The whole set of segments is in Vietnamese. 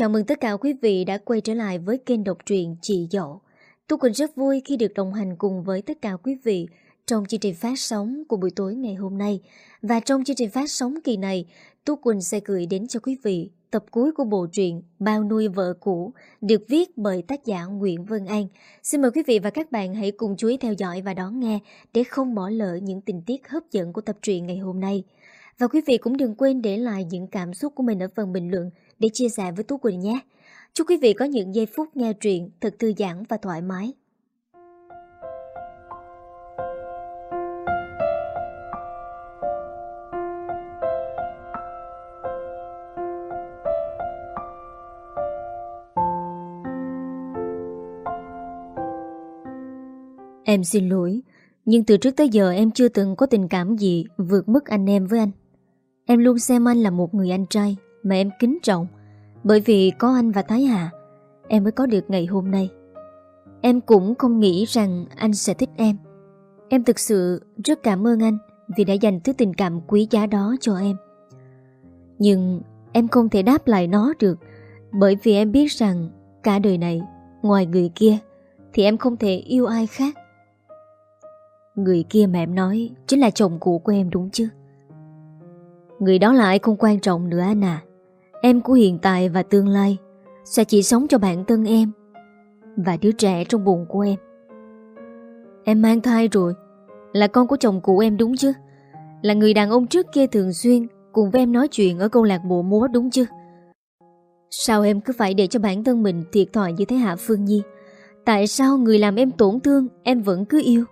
Chào mừng tất cả quý vị đã quay trở lại với kênh độc truyện Chị Dậu. Tu Quỳnh rất vui khi được đồng hành cùng với tất cả quý vị trong chương trình phát sóng của buổi tối ngày hôm nay. Và trong chương trình phát sóng kỳ này, Tu Quỳnh sẽ gửi đến cho quý vị tập cuối của bộ truyện Bao nuôi vợ cũ được viết bởi tác giả Nguyễn Vân An. Xin mời quý vị và các bạn hãy cùng chú ý theo dõi và đón nghe để không bỏ lỡ những tình tiết hấp dẫn của tập truyện ngày hôm nay. Và quý vị cũng đừng quên để lại những cảm xúc của mình ở phần bình luận để chia sẻ với Tú Quỳnh nhé. Chúc quý vị có những giây phút nghe truyện thật thư giãn và thoải mái. Em xin lỗi, nhưng từ trước tới giờ em chưa từng có tình cảm gì vượt mức anh em với anh. Em luôn xem anh là một người anh trai mà em kính trọng. Bởi vì có anh và Thái Hà, em mới có được ngày hôm nay. Em cũng không nghĩ rằng anh sẽ thích em. Em thực sự rất cảm ơn anh vì đã dành thứ tình cảm quý giá đó cho em. Nhưng em không thể đáp lại nó được bởi vì em biết rằng cả đời này, ngoài người kia, thì em không thể yêu ai khác. Người kia mà em nói chính là chồng cũ của em đúng chứ? Người đó là ai không quan trọng nữa anh à. Em của hiện tại và tương lai sẽ chỉ sống cho bản thân em và đứa trẻ trong bụng của em. Em mang thai rồi, là con của chồng cũ em đúng chứ? Là người đàn ông trước kia thường xuyên cùng với em nói chuyện ở câu lạc bộ múa đúng chứ? Sao em cứ phải để cho bản thân mình thiệt thòi như thế Hạ Phương Nhi? Tại sao người làm em tổn thương em vẫn cứ yêu?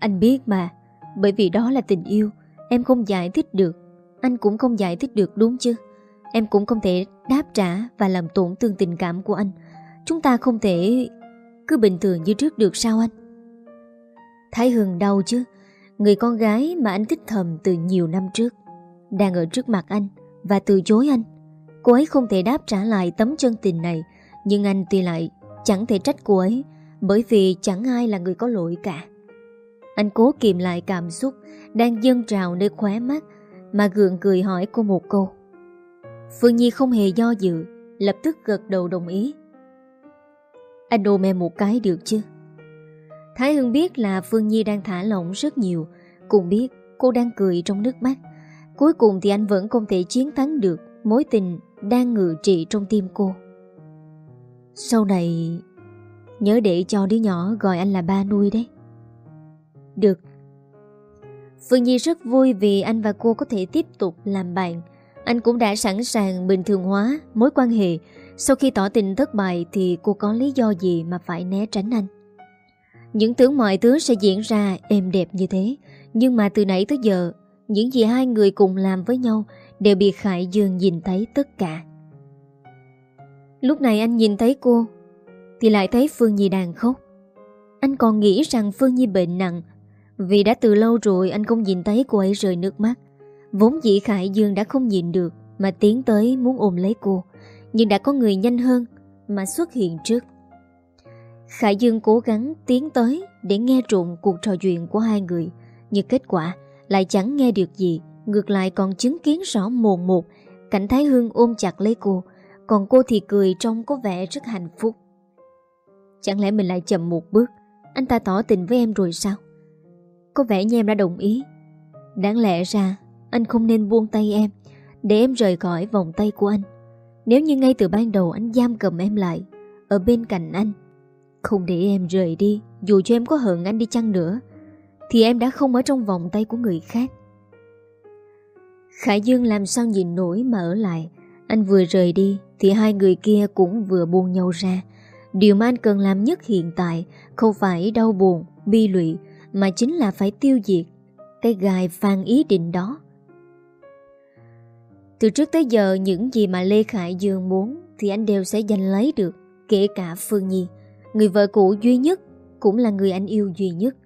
Anh biết mà, bởi vì đó là tình yêu, em không giải thích được. Anh cũng không giải thích được đúng chứ? Em cũng không thể đáp trả và làm tổn thương tình cảm của anh. Chúng ta không thể cứ bình thường như trước được sao anh? Thái Hưng đau chứ, người con gái mà anh thích thầm từ nhiều năm trước, đang ở trước mặt anh và từ chối anh. Cô ấy không thể đáp trả lại tấm chân tình này, nhưng anh tuy lại chẳng thể trách cô ấy bởi vì chẳng ai là người có lỗi cả. Anh cố kìm lại cảm xúc đang dâng trào nơi khóe mắt mà gượng cười hỏi cô một câu. Phương Nhi không hề do dự, lập tức gật đầu đồng ý. Anh ôm em một cái được chứ? Thái Hưng biết là Phương Nhi đang thả lỏng rất nhiều, cũng biết cô đang cười trong nước mắt. Cuối cùng thì anh vẫn không thể chiến thắng được mối tình đang ngự trị trong tim cô. Sau này, nhớ để cho đứa nhỏ gọi anh là ba nuôi đấy. Được. Phương Nhi rất vui vì anh và cô có thể tiếp tục làm bạn. Anh cũng đã sẵn sàng bình thường hóa mối quan hệ. Sau khi tỏ tình thất bại thì cô có lý do gì mà phải né tránh anh. Những tưởng mọi thứ sẽ diễn ra êm đẹp như thế. Nhưng mà từ nãy tới giờ, những gì hai người cùng làm với nhau đều bị Khải Dương nhìn thấy tất cả. Lúc này anh nhìn thấy cô, thì lại thấy Phương Nhi đang khóc. Anh còn nghĩ rằng Phương Nhi bệnh nặng vì đã từ lâu rồi anh không nhìn thấy cô ấy rơi nước mắt. Vốn dĩ Khải Dương đã không nhìn được Mà tiến tới muốn ôm lấy cô, Nhưng đã có người nhanh hơn Mà xuất hiện trước. Khải Dương cố gắng tiến tới Để nghe trộn cuộc trò chuyện của hai người, Nhưng kết quả lại chẳng nghe được gì, Ngược lại còn chứng kiến rõ mồn một, Cảnh Thái Hương ôm chặt lấy cô, Còn cô thì cười trông có vẻ rất hạnh phúc. Chẳng lẽ mình lại chậm một bước? Anh ta tỏ tình với em rồi sao? Có vẻ như em đã đồng ý. Đáng lẽ ra Anh không nên buông tay em Để em rời khỏi vòng tay của anh. Nếu như ngay từ ban đầu anh giam cầm em lại Ở bên cạnh anh Không để em rời đi Dù cho em có hận anh đi chăng nữa Thì em đã không ở trong vòng tay của người khác. Khải Dương làm sao nhìn nổi mà ở lại? Anh vừa rời đi Thì hai người kia cũng vừa buông nhau ra. Điều mà anh cần làm nhất hiện tại Không phải đau buồn, bi lụy mà chính là phải tiêu diệt cái gai phan ý định đó. Từ trước tới giờ những gì mà Lê Khải Dương muốn thì anh đều sẽ giành lấy được, kể cả Phương Nhi, người vợ cũ duy nhất, cũng là người anh yêu duy nhất.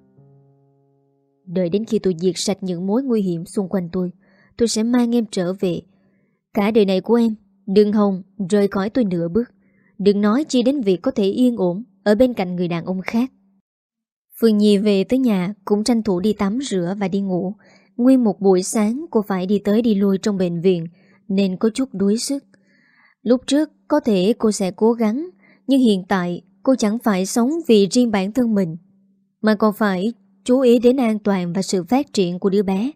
Đợi đến khi tôi diệt sạch những mối nguy hiểm xung quanh tôi, tôi sẽ mang em trở về. Cả đời này của em, đừng hồng rời khỏi tôi nửa bước. Đừng nói chi đến việc có thể yên ổn ở bên cạnh người đàn ông khác. Phương Nhi về tới nhà cũng tranh thủ đi tắm rửa và đi ngủ. Nguyên một buổi sáng cô phải đi tới đi lui trong bệnh viện nên có chút đuối sức. Lúc trước có thể cô sẽ cố gắng, nhưng hiện tại cô chẳng phải sống vì riêng bản thân mình, mà còn phải chú ý đến an toàn và sự phát triển của đứa bé.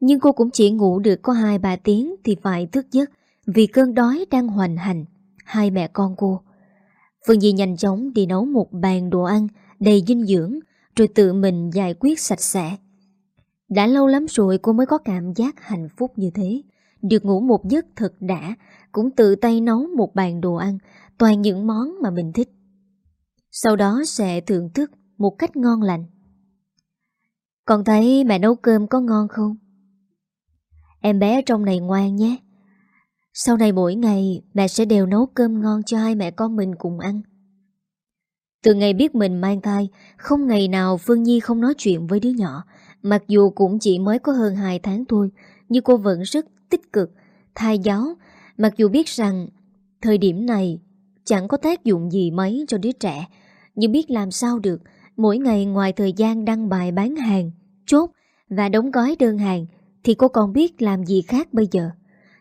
Nhưng cô cũng chỉ ngủ được có 2-3 tiếng thì phải thức giấc vì cơn đói đang hoành hành hai mẹ con cô. Phương Di nhanh chóng đi nấu một bàn đồ ăn đầy dinh dưỡng rồi tự mình giải quyết sạch sẽ. Đã lâu lắm rồi cô mới có cảm giác hạnh phúc như thế. Được ngủ một giấc thật đã, cũng tự tay nấu một bàn đồ ăn, toàn những món mà mình thích. Sau đó sẽ thưởng thức một cách ngon lành. Con thấy mẹ nấu cơm có ngon không? Em bé trong này ngoan nhé. Sau này mỗi ngày mẹ sẽ đều nấu cơm ngon cho hai mẹ con mình cùng ăn. Từ ngày biết mình mang thai, không ngày nào Phương Nhi không nói chuyện với đứa nhỏ. Mặc dù cũng chỉ mới có hơn 2 tháng thôi, nhưng cô vẫn rất tích cực, thai giáo. Mặc dù biết rằng thời điểm này chẳng có tác dụng gì mấy cho đứa trẻ, nhưng biết làm sao được, mỗi ngày ngoài thời gian đăng bài bán hàng, chốt và đóng gói đơn hàng, thì cô còn biết làm gì khác bây giờ.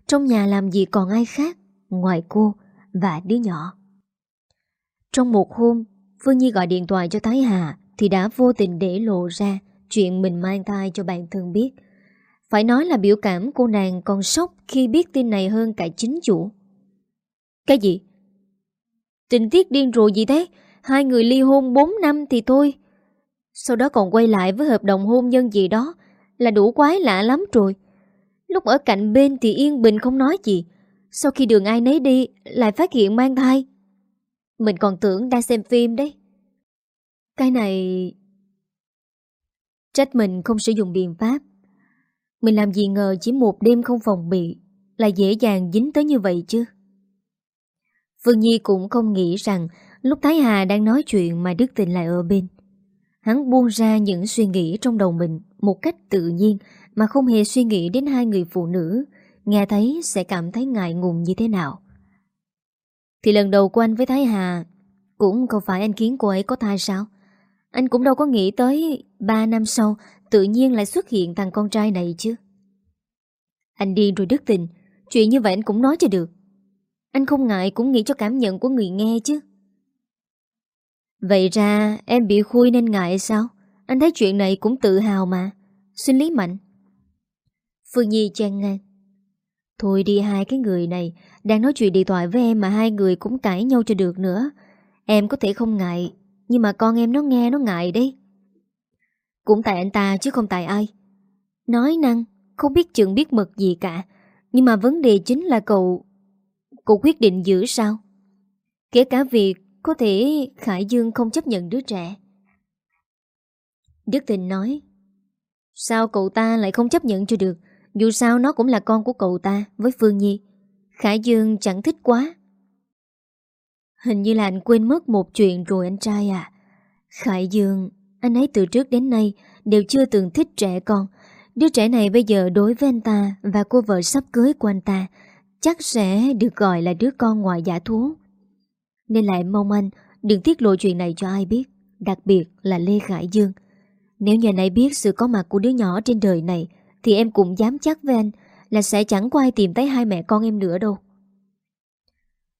Trong nhà làm gì còn ai khác ngoài cô và đứa nhỏ. Trong một hôm, Phương Nhi gọi điện thoại cho Thái Hà thì đã vô tình để lộ ra chuyện mình mang thai cho bạn thân biết. Phải nói là biểu cảm cô nàng còn sốc khi biết tin này hơn cả chính chủ. Cái gì? Tình tiết điên rồ gì thế? Hai người ly hôn 4 năm thì thôi. Sau đó còn quay lại với hợp đồng hôn nhân gì đó là đủ quái lạ lắm rồi. Lúc ở cạnh bên thì yên bình không nói gì. Sau khi đường ai nấy đi, lại phát hiện mang thai. Mình còn tưởng đang xem phim đấy. Cái này... Trách mình không sử dụng biện pháp. Mình làm gì ngờ chỉ một đêm không phòng bị là dễ dàng dính tới như vậy chứ. Phương Nhi cũng không nghĩ rằng lúc Thái Hà đang nói chuyện mà Đức Tình lại ở bên. Hắn buông ra những suy nghĩ trong đầu mình một cách tự nhiên mà không hề suy nghĩ đến hai người phụ nữ nghe thấy sẽ cảm thấy ngại ngùng như thế nào. Thì lần đầu của anh với Thái Hà cũng không phải anh khiến cô ấy có thai sao? Anh cũng đâu có nghĩ tới 3 năm sau tự nhiên lại xuất hiện thằng con trai này chứ. Anh điên rồi đức tình, chuyện như vậy anh cũng nói cho được. Anh không ngại cũng nghĩ cho cảm nhận của người nghe chứ. Vậy ra em bị khui nên ngại sao? Anh thấy chuyện này cũng tự hào mà. Xin Lý Mạnh. Phương Nhi chen ngang. Thôi đi hai cái người này, Đang nói chuyện điện thoại với em mà hai người cũng cãi nhau cho được nữa. Em có thể không ngại, Nhưng mà con em nó nghe nó ngại đấy. Cũng tại anh ta chứ không tại ai. Nói năng, Không biết chừng biết mực gì cả, Nhưng mà vấn đề chính là cậu Cậu quyết định giữ sao? Kể cả việc Có thể Khải Dương không chấp nhận đứa trẻ. Đức Tình nói, Sao cậu ta lại không chấp nhận cho được? Dù sao nó cũng là con của cậu ta với Phương Nhi. Khải Dương chẳng thích quá. Hình như là anh quên mất một chuyện rồi anh trai à. Khải Dương, anh ấy từ trước đến nay đều chưa từng thích trẻ con. Đứa trẻ này bây giờ đối với anh ta và cô vợ sắp cưới của anh ta chắc sẽ được gọi là đứa con ngoài giả thú. Nên lại mong anh đừng tiết lộ chuyện này cho ai biết, đặc biệt là Lê Khải Dương. Nếu nhà này biết sự có mặt của đứa nhỏ trên đời này thì em cũng dám chắc với anh Là sẽ chẳng có ai tìm thấy hai mẹ con em nữa đâu.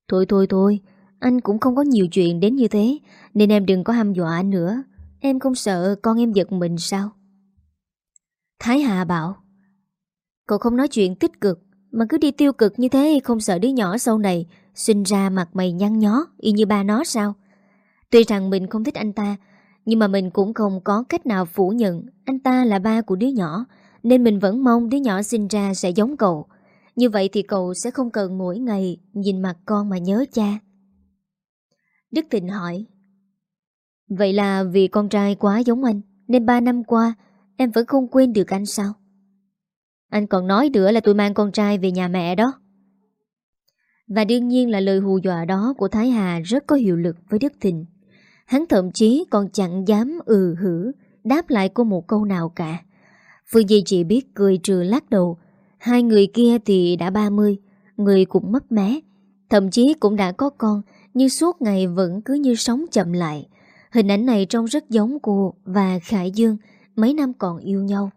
Thôi thôi thôi, Anh cũng không có nhiều chuyện đến như thế, Nên em đừng có hăm dọa anh nữa. Em không sợ con em giật mình sao? Thái Hà bảo, Cậu không nói chuyện tích cực, Mà cứ đi tiêu cực như thế Không sợ đứa nhỏ sau này Sinh ra mặt mày nhăn nhó, Y như ba nó sao? Tuy rằng mình không thích anh ta, Nhưng mà mình cũng không có cách nào phủ nhận Anh ta là ba của đứa nhỏ nên mình vẫn mong đứa nhỏ sinh ra sẽ giống cậu. Như vậy thì cậu sẽ không cần mỗi ngày Nhìn mặt con mà nhớ cha. Đức Thịnh hỏi, Vậy là vì con trai quá giống anh, Nên ba năm qua Em vẫn không quên được anh sao? Anh còn nói nữa là tôi mang con trai về nhà mẹ đó. Và đương nhiên là lời hù dọa đó của Thái Hà rất có hiệu lực với Đức Thịnh Hắn thậm chí còn chẳng dám ừ hử Đáp lại cô một câu nào cả. Phương Di chỉ biết cười trừ lắc đầu. Hai người kia thì đã 30 Người cũng mất mé. Thậm chí cũng đã có con, Nhưng suốt ngày vẫn cứ như sống chậm lại. Hình ảnh này trông rất giống cô Và Khải Dương, Mấy năm còn yêu nhau.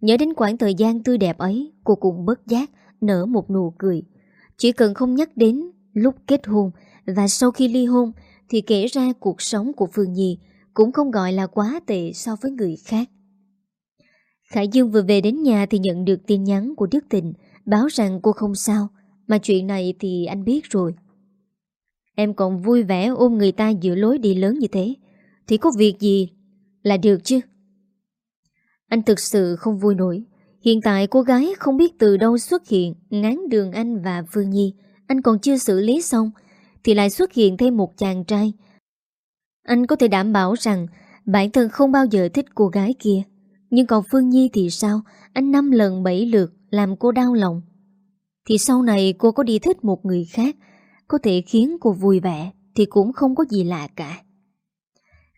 Nhớ đến khoảng thời gian tươi đẹp ấy, Cô cũng bất giác, nở một nụ cười. Chỉ cần không nhắc đến lúc kết hôn và sau khi ly hôn, thì kể ra cuộc sống của Phương Nhi cũng không gọi là quá tệ so với người khác. Khải Dương vừa về đến nhà thì nhận được tin nhắn của Đức Tình báo rằng cô không sao, mà chuyện này thì anh biết rồi. Em còn vui vẻ ôm người ta giữa lối đi lớn như thế, thì có việc gì là được chứ? Anh thực sự không vui nổi. Hiện tại cô gái không biết từ đâu xuất hiện ngán đường anh và Phương Nhi. Anh còn chưa xử lý xong thì lại xuất hiện thêm một chàng trai. Anh có thể đảm bảo rằng bản thân không bao giờ thích cô gái kia. Nhưng còn Phương Nhi thì sao? Anh năm lần bảy lượt làm cô đau lòng. Thì sau này cô có đi thích một người khác, có thể khiến cô vui vẻ thì cũng không có gì lạ cả.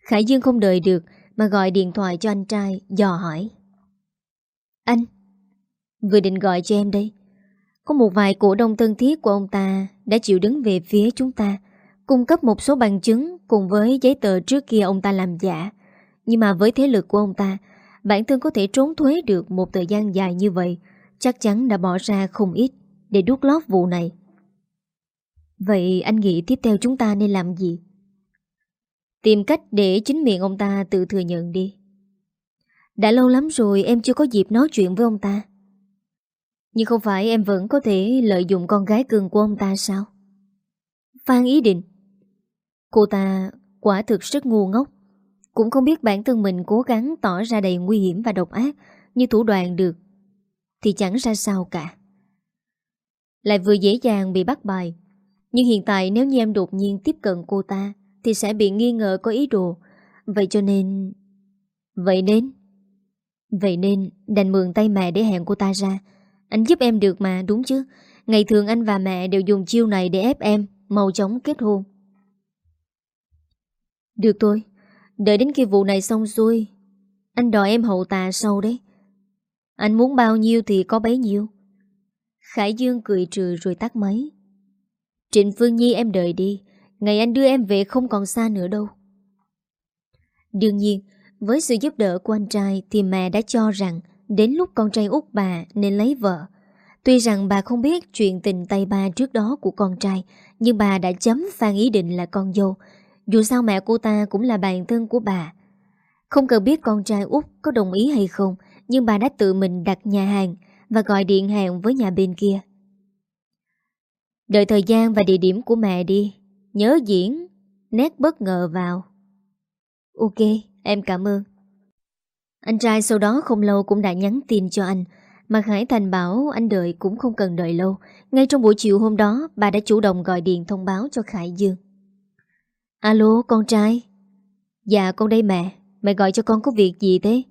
Khải Dương không đợi được mà gọi điện thoại cho anh trai dò hỏi. Anh, vừa định gọi cho em đây. Có một vài cổ đông thân thiết của ông ta đã chịu đứng về phía chúng ta, cung cấp một số bằng chứng cùng với giấy tờ trước kia ông ta làm giả. Nhưng mà với thế lực của ông ta, bản thân có thể trốn thuế được một thời gian dài như vậy, chắc chắn đã bỏ ra không ít để đút lót vụ này. Vậy anh nghĩ tiếp theo chúng ta nên làm gì? Tìm cách để chính miệng ông ta tự thừa nhận đi. Đã lâu lắm rồi em chưa có dịp nói chuyện với ông ta. Nhưng không phải em vẫn có thể lợi dụng con gái cường của ông ta sao? Phan ý định. Cô ta quả thực rất ngu ngốc. Cũng không biết bản thân mình cố gắng tỏ ra đầy nguy hiểm và độc ác như thủ đoạn được. Thì chẳng ra sao cả. Lại vừa dễ dàng bị bắt bài. Nhưng hiện tại nếu như em đột nhiên tiếp cận cô ta thì sẽ bị nghi ngờ có ý đồ. Vậy cho nên... Vậy nên... Vậy nên đành mượn tay mẹ để hẹn cô ta ra. Anh giúp em được mà, đúng chứ? Ngày thường anh và mẹ đều dùng chiêu này để ép em mau chóng kết hôn. Được thôi, đợi đến khi vụ này xong xuôi, anh đòi em hậu tà sau đấy. Anh muốn bao nhiêu thì có bấy nhiêu. Khải Dương cười trừ rồi tắt máy. Trịnh Phương Nhi em đợi đi, ngày anh đưa em về không còn xa nữa đâu. Đương nhiên, với sự giúp đỡ của anh trai thì mẹ đã cho rằng đến lúc con trai út bà nên lấy vợ. Tuy rằng bà không biết chuyện tình tay ba trước đó của con trai, nhưng bà đã chấm Phan Ý Định là con dâu. Dù sao mẹ cô ta cũng là bạn thân của bà. Không cần biết con trai út có đồng ý hay không, nhưng bà đã tự mình đặt nhà hàng và gọi điện hẹn với nhà bên kia. Đợi thời gian và địa điểm của mẹ đi, nhớ diễn, nét bất ngờ vào. Ok, em cảm ơn. Anh trai sau đó không lâu cũng đã nhắn tin cho anh, mà Khải Thành bảo anh đợi cũng không cần đợi lâu. Ngay trong buổi chiều hôm đó, bà đã chủ động gọi điện thông báo cho Khải Dương. Alo, con trai. Dạ, con đây mẹ. Mẹ gọi cho con có việc gì thế?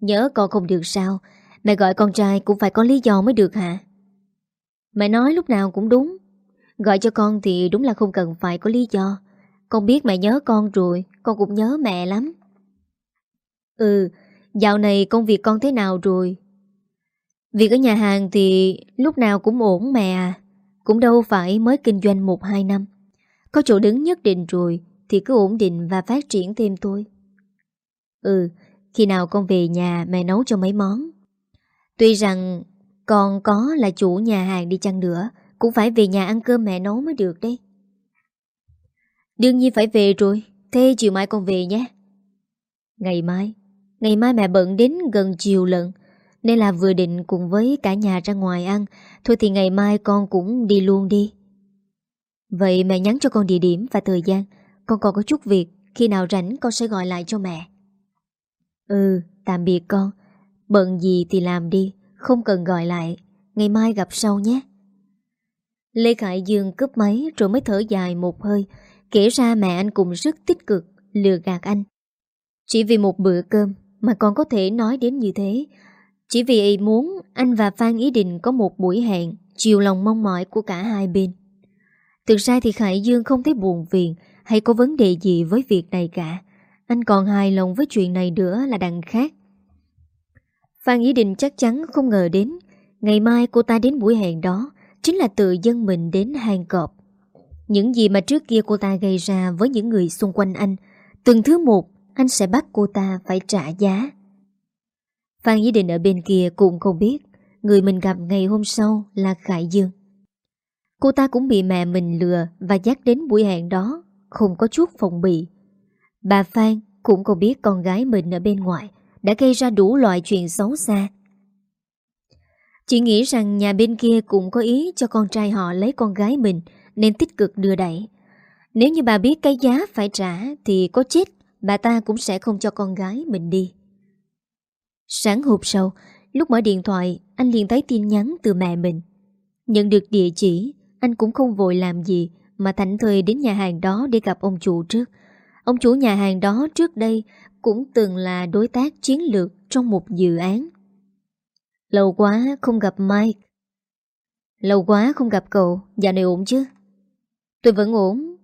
Nhớ con không được sao. Mẹ gọi con trai cũng phải có lý do mới được hả? Mẹ nói lúc nào cũng đúng. Gọi cho con thì đúng là không cần phải có lý do. Con biết mẹ nhớ con rồi, con cũng nhớ mẹ lắm. Ừ, dạo này công việc con thế nào rồi? Việc ở nhà hàng thì lúc nào cũng ổn mẹ à. Cũng đâu phải mới kinh doanh 1-2 năm. Có chỗ đứng nhất định rồi thì cứ ổn định và phát triển thêm thôi. Ừ, khi nào con về nhà mẹ nấu cho mấy món. Tuy rằng con có là chủ nhà hàng đi chăng nữa, cũng phải về nhà ăn cơm mẹ nấu mới được đấy. Đương nhiên phải về rồi, thế chiều mai con về nhé. Ngày mai, ngày mai mẹ bận đến gần chiều lận, nên là vừa định cùng với cả nhà ra ngoài ăn, thôi thì ngày mai con cũng đi luôn đi. Vậy mẹ nhắn cho con địa điểm và thời gian, con còn có chút việc, khi nào rảnh con sẽ gọi lại cho mẹ. Ừ, tạm biệt con, bận gì thì làm đi, không cần gọi lại, ngày mai gặp sau nhé. Lê Khải Dương cướp máy rồi mới thở dài một hơi, kể ra mẹ anh cũng rất tích cực, lừa gạt anh. Chỉ vì một bữa cơm mà còn có thể nói đến như thế, chỉ vì ý muốn anh và Phan Ý Định có một buổi hẹn chiều lòng mong mỏi của cả hai bên. Thực ra thì Khải Dương không thấy buồn phiền hay có vấn đề gì với việc này cả. Anh còn hài lòng với chuyện này nữa là đằng khác. Phan Ý Định chắc chắn không ngờ đến ngày mai cô ta đến buổi hẹn đó chính là tự dân mình đến hang cọp. Những gì mà trước kia cô ta gây ra với những người xung quanh anh, từng thứ một anh sẽ bắt cô ta phải trả giá. Phan Ý Định ở bên kia cũng không biết người mình gặp ngày hôm sau là Khải Dương. Cô ta cũng bị mẹ mình lừa và dắt đến buổi hẹn đó, không có chút phòng bị. Bà Phan cũng không biết con gái mình ở bên ngoài đã gây ra đủ loại chuyện xấu xa. Chị nghĩ rằng nhà bên kia cũng có ý cho con trai họ lấy con gái mình nên tích cực đưa đẩy. Nếu như bà biết cái giá phải trả thì có chết bà ta cũng sẽ không cho con gái mình đi. Sáng hộp sau, lúc mở điện thoại, anh liền thấy tin nhắn từ mẹ mình. Nhận được địa chỉ, anh cũng không vội làm gì mà thảnh thời đến nhà hàng đó để gặp ông chủ trước. Ông chủ nhà hàng đó trước đây cũng từng là đối tác chiến lược trong một dự án. Lâu quá không gặp Mike. Lâu quá không gặp cậu, dạo này ổn chứ? Tôi vẫn ổn.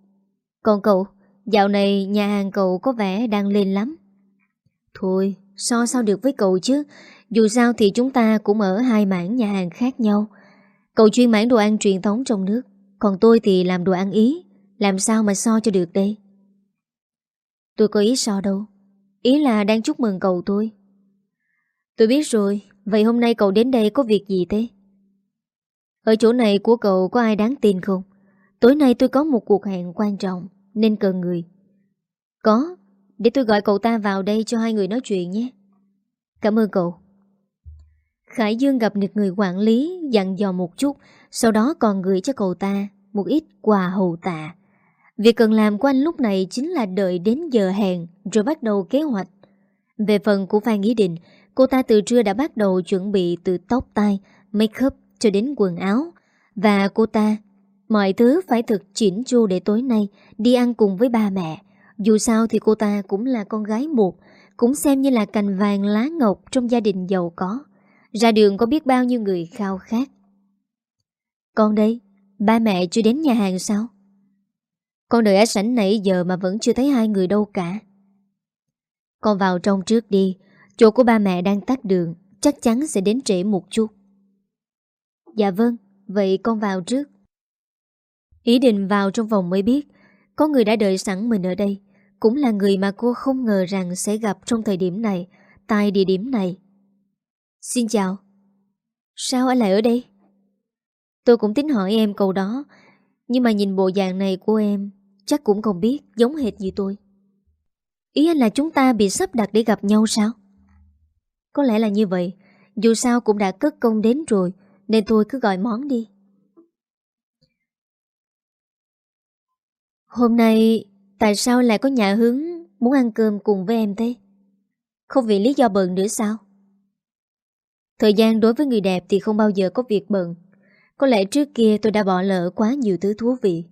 Còn cậu, dạo này nhà hàng cậu có vẻ đang lên lắm. Thôi, so sao được với cậu chứ? Dù sao thì chúng ta cũng ở hai mảng nhà hàng khác nhau. Cậu chuyên mảng đồ ăn truyền thống trong nước, còn tôi thì làm đồ ăn Ý. Làm sao mà so cho được đây? Tôi có ý so đâu. Ý là đang chúc mừng cậu tôi. Tôi biết rồi, vậy hôm nay cậu đến đây có việc gì thế? Ở chỗ này của cậu có ai đáng tin không? Tối nay tôi có một cuộc hẹn quan trọng Nên cần người Có Để tôi gọi cậu ta vào đây cho hai người nói chuyện nhé Cảm ơn cậu Khải Dương gặp được người quản lý Dặn dò một chút Sau đó còn gửi cho cậu ta Một ít quà hầu tạ Việc cần làm của anh lúc này Chính là đợi đến giờ hẹn Rồi bắt đầu kế hoạch Về phần của Phan Ý Định Cô ta từ trưa đã bắt đầu chuẩn bị từ tóc tai Make up cho đến quần áo Và cô ta Mọi thứ phải thực chỉnh chu để tối nay đi ăn cùng với ba mẹ. Dù sao thì cô ta cũng là con gái một, cũng xem như là cành vàng lá ngọc trong gia đình giàu có. Ra đường có biết bao nhiêu người khao khát. Con đây, ba mẹ chưa đến nhà hàng sao? Con đợi ở sảnh nãy giờ mà vẫn chưa thấy hai người đâu cả. Con vào trong trước đi, chỗ của ba mẹ đang tắt đường, chắc chắn sẽ đến trễ một chút. Dạ vâng, vậy con vào trước. Ý định vào trong vòng mới biết Có người đã đợi sẵn mình ở đây Cũng là người mà cô không ngờ rằng sẽ gặp trong thời điểm này Tại địa điểm này Xin chào Sao anh lại ở đây? Tôi cũng tính hỏi em câu đó, Nhưng mà nhìn bộ dạng này của em, Chắc cũng không biết, giống hệt như tôi Ý anh là chúng ta bị sắp đặt để gặp nhau sao? Có lẽ là như vậy, Dù sao cũng đã cất công đến rồi, Nên tôi cứ gọi món đi Hôm nay, tại sao lại có nhà hướng muốn ăn cơm cùng với em thế? Không vì lý do bận nữa sao? Thời gian đối với người đẹp thì không bao giờ có việc bận. Có lẽ trước kia tôi đã bỏ lỡ quá nhiều thứ thú vị.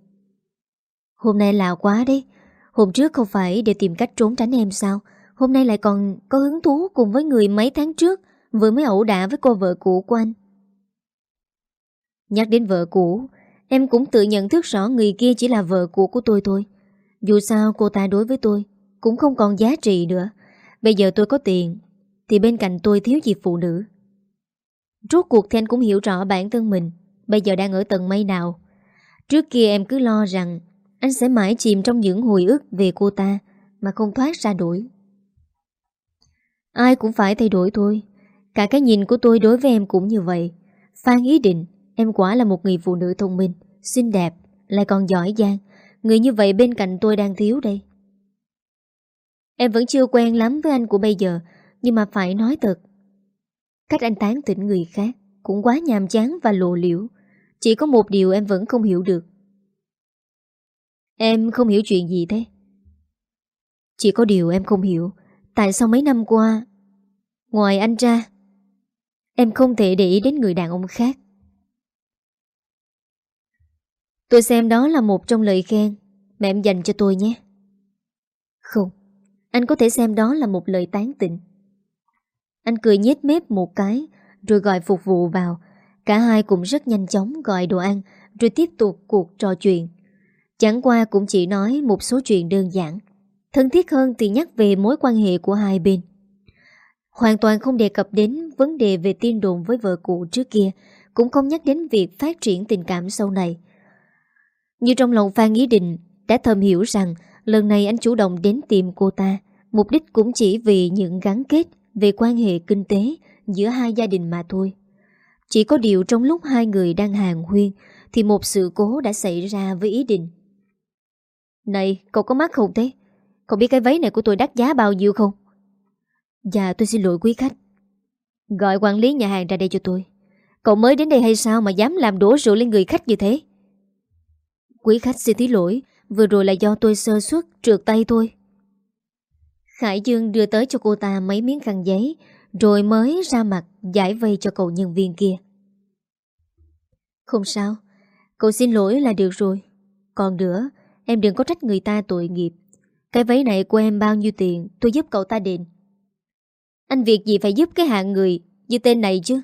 Hôm nay lạ quá đấy. Hôm trước không phải để tìm cách trốn tránh em sao? Hôm nay lại còn có hứng thú cùng với người mấy tháng trước vừa mới ẩu đả với cô vợ cũ của anh. Nhắc đến vợ cũ, Em cũng tự nhận thức rõ người kia chỉ là vợ cũ của tôi thôi Dù sao cô ta đối với tôi Cũng không còn giá trị nữa Bây giờ tôi có tiền Thì bên cạnh tôi thiếu gì phụ nữ Rốt cuộc thì anh cũng hiểu rõ bản thân mình. Bây giờ đang ở tầng mây nào? Trước kia em cứ lo rằng Anh sẽ mãi chìm trong những hồi ức về cô ta, Mà không thoát ra đuổi Ai cũng phải thay đổi thôi. Cả cái nhìn của tôi đối với em cũng như vậy. Phan ý định, Em quả là một người phụ nữ thông minh, Xinh đẹp, Lại còn giỏi giang. Người như vậy bên cạnh tôi đang thiếu đây. Em vẫn chưa quen lắm với anh của bây giờ, Nhưng mà phải nói thật Cách anh tán tỉnh người khác Cũng quá nhàm chán và lộ liễu. Chỉ có một điều em vẫn không hiểu được. Em không hiểu chuyện gì thế? Chỉ có điều em không hiểu Tại sao mấy năm qua, Ngoài anh ra, Em không thể để ý đến người đàn ông khác. Tôi xem đó là một trong lời khen Mà em dành cho tôi nhé. Không, Anh có thể xem đó là một lời tán tỉnh. Anh cười nhếch mép một cái Rồi gọi phục vụ vào. Cả hai cũng rất nhanh chóng gọi đồ ăn Rồi tiếp tục cuộc trò chuyện. Chẳng qua cũng chỉ nói một số chuyện đơn giản. Thân thiết hơn thì nhắc về mối quan hệ của hai bên. Hoàn toàn không đề cập đến vấn đề về tin đồn với vợ cũ trước kia Cũng không nhắc đến việc phát triển tình cảm sau này. Như trong lòng Phan Ý Định đã thầm hiểu rằng lần này anh chủ động đến tìm cô ta, mục đích cũng chỉ vì những gắn kết về quan hệ kinh tế giữa hai gia đình mà thôi. Chỉ có điều trong lúc hai người đang hàng huyên thì một sự cố đã xảy ra với ý định. Này, cậu có mắt không thế? Cậu biết cái váy này của tôi đắt giá bao nhiêu không? Dạ tôi xin lỗi quý khách Gọi quản lý nhà hàng ra đây cho tôi Cậu mới đến đây hay sao mà dám làm đổ rượu lên người khách như thế Quý khách xin thứ lỗi Vừa rồi là do tôi sơ suất trượt tay thôi. Khải Dương đưa tới cho cô ta mấy miếng khăn giấy, Rồi mới ra mặt giải vây cho cậu nhân viên kia. Không sao, Cậu xin lỗi là được rồi. Còn nữa, Em đừng có trách người ta tội nghiệp. Cái váy này của em bao nhiêu tiền, Tôi giúp cậu ta đền. Anh việc gì phải giúp cái hạng người Như tên này chứ?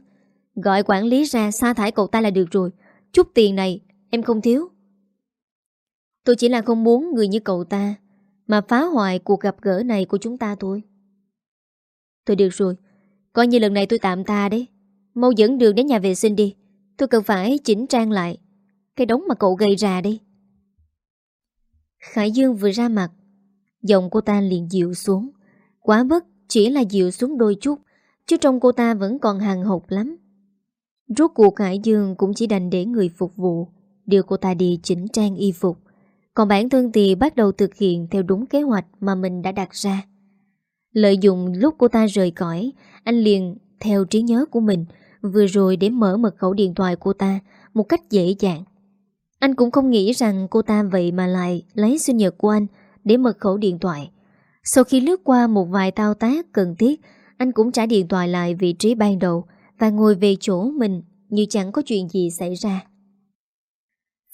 Gọi quản lý ra sa thải cậu ta là được rồi. Chút tiền này, em không thiếu. Tôi chỉ là không muốn người như cậu ta mà phá hoại cuộc gặp gỡ này của chúng ta thôi. Thôi được rồi, Coi như lần này tôi tạm ta đấy. Mau dẫn đường đến nhà vệ sinh đi. Tôi cần phải chỉnh trang lại Cái đống mà cậu gây ra đi Khải Dương vừa ra mặt, Giọng cô ta liền dịu xuống. Quá bất chỉ là dịu xuống đôi chút, Chứ trong cô ta vẫn còn hàng hộp lắm. Rốt cuộc Khải Dương cũng chỉ đành để người phục vụ, Đưa cô ta đi chỉnh trang y phục. Còn bản thân thì bắt đầu thực hiện Theo đúng kế hoạch mà mình đã đặt ra. Lợi dụng lúc cô ta rời cõi Anh liền theo trí nhớ của mình Vừa rồi để mở mật khẩu điện thoại cô ta Một cách dễ dàng. Anh cũng không nghĩ rằng cô ta vậy mà lại Lấy sinh nhật của anh Để mật khẩu điện thoại. Sau khi lướt qua một vài thao tác cần thiết, anh cũng trả điện thoại lại vị trí ban đầu và ngồi về chỗ mình như chẳng có chuyện gì xảy ra.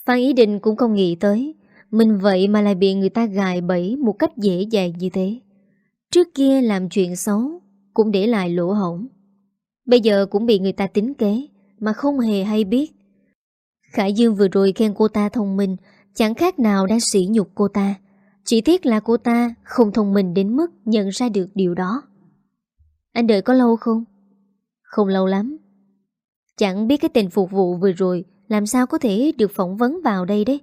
Phan Ý Định cũng không nghĩ tới, mình vậy mà lại bị người ta gài bẫy một cách dễ dàng như thế. Trước kia làm chuyện xấu, cũng để lại lỗ hổng. Bây giờ cũng bị người ta tính kế, mà không hề hay biết. Khải Dương vừa rồi khen cô ta thông minh, chẳng khác nào đã sỉ nhục cô ta. Chỉ tiếc là cô ta không thông minh đến mức nhận ra được điều đó. Anh đợi có lâu không? Không lâu lắm. Chẳng biết cái tên phục vụ vừa rồi làm sao có thể được phỏng vấn vào đây đấy.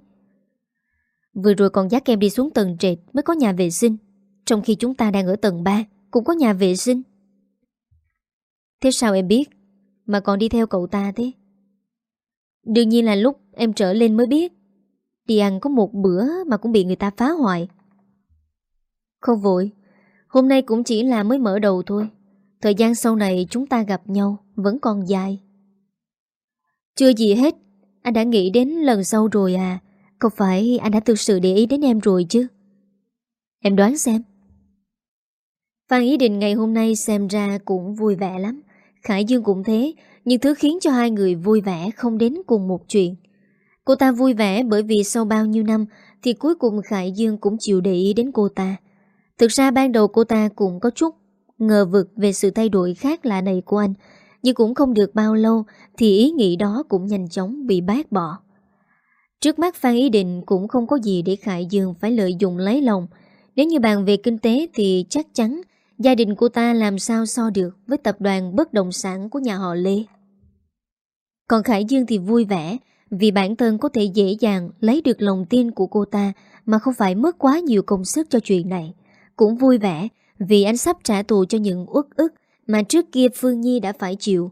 Vừa rồi còn dắt em đi xuống tầng trệt mới có nhà vệ sinh. Trong khi chúng ta đang ở tầng 3 cũng có nhà vệ sinh. Thế sao em biết mà còn đi theo cậu ta thế? Đương nhiên là lúc em trở lên mới biết. Đi ăn có một bữa mà cũng bị người ta phá hoại. Không vội Hôm nay cũng chỉ là mới mở đầu thôi Thời gian sau này chúng ta gặp nhau Vẫn còn dài Chưa gì hết Anh đã nghĩ đến lần sau rồi à không phải anh đã thực sự để ý đến em rồi chứ? Em đoán xem. Phan Ý Định ngày hôm nay xem ra cũng vui vẻ lắm. Khải Dương cũng thế Nhưng thứ khiến cho hai người vui vẻ không đến cùng một chuyện. Cô ta vui vẻ bởi vì sau bao nhiêu năm Thì cuối cùng Khải Dương cũng chịu để ý đến cô ta. Thực ra ban đầu cô ta cũng có chút ngờ vực về sự thay đổi khác lạ này của anh, nhưng cũng không được bao lâu thì ý nghĩ đó cũng nhanh chóng bị bác bỏ. Trước mắt Phan Ý Định cũng không có gì để Khải Dương phải lợi dụng lấy lòng. Nếu như bàn về kinh tế thì chắc chắn gia đình cô ta làm sao so được với tập đoàn bất động sản của nhà họ Lê. Còn Khải Dương thì vui vẻ, vì bản thân có thể dễ dàng lấy được lòng tin của cô ta mà không phải mất quá nhiều công sức cho chuyện này cũng vui vẻ vì anh sắp trả tù cho những uất ức mà trước kia Phương Nhi đã phải chịu.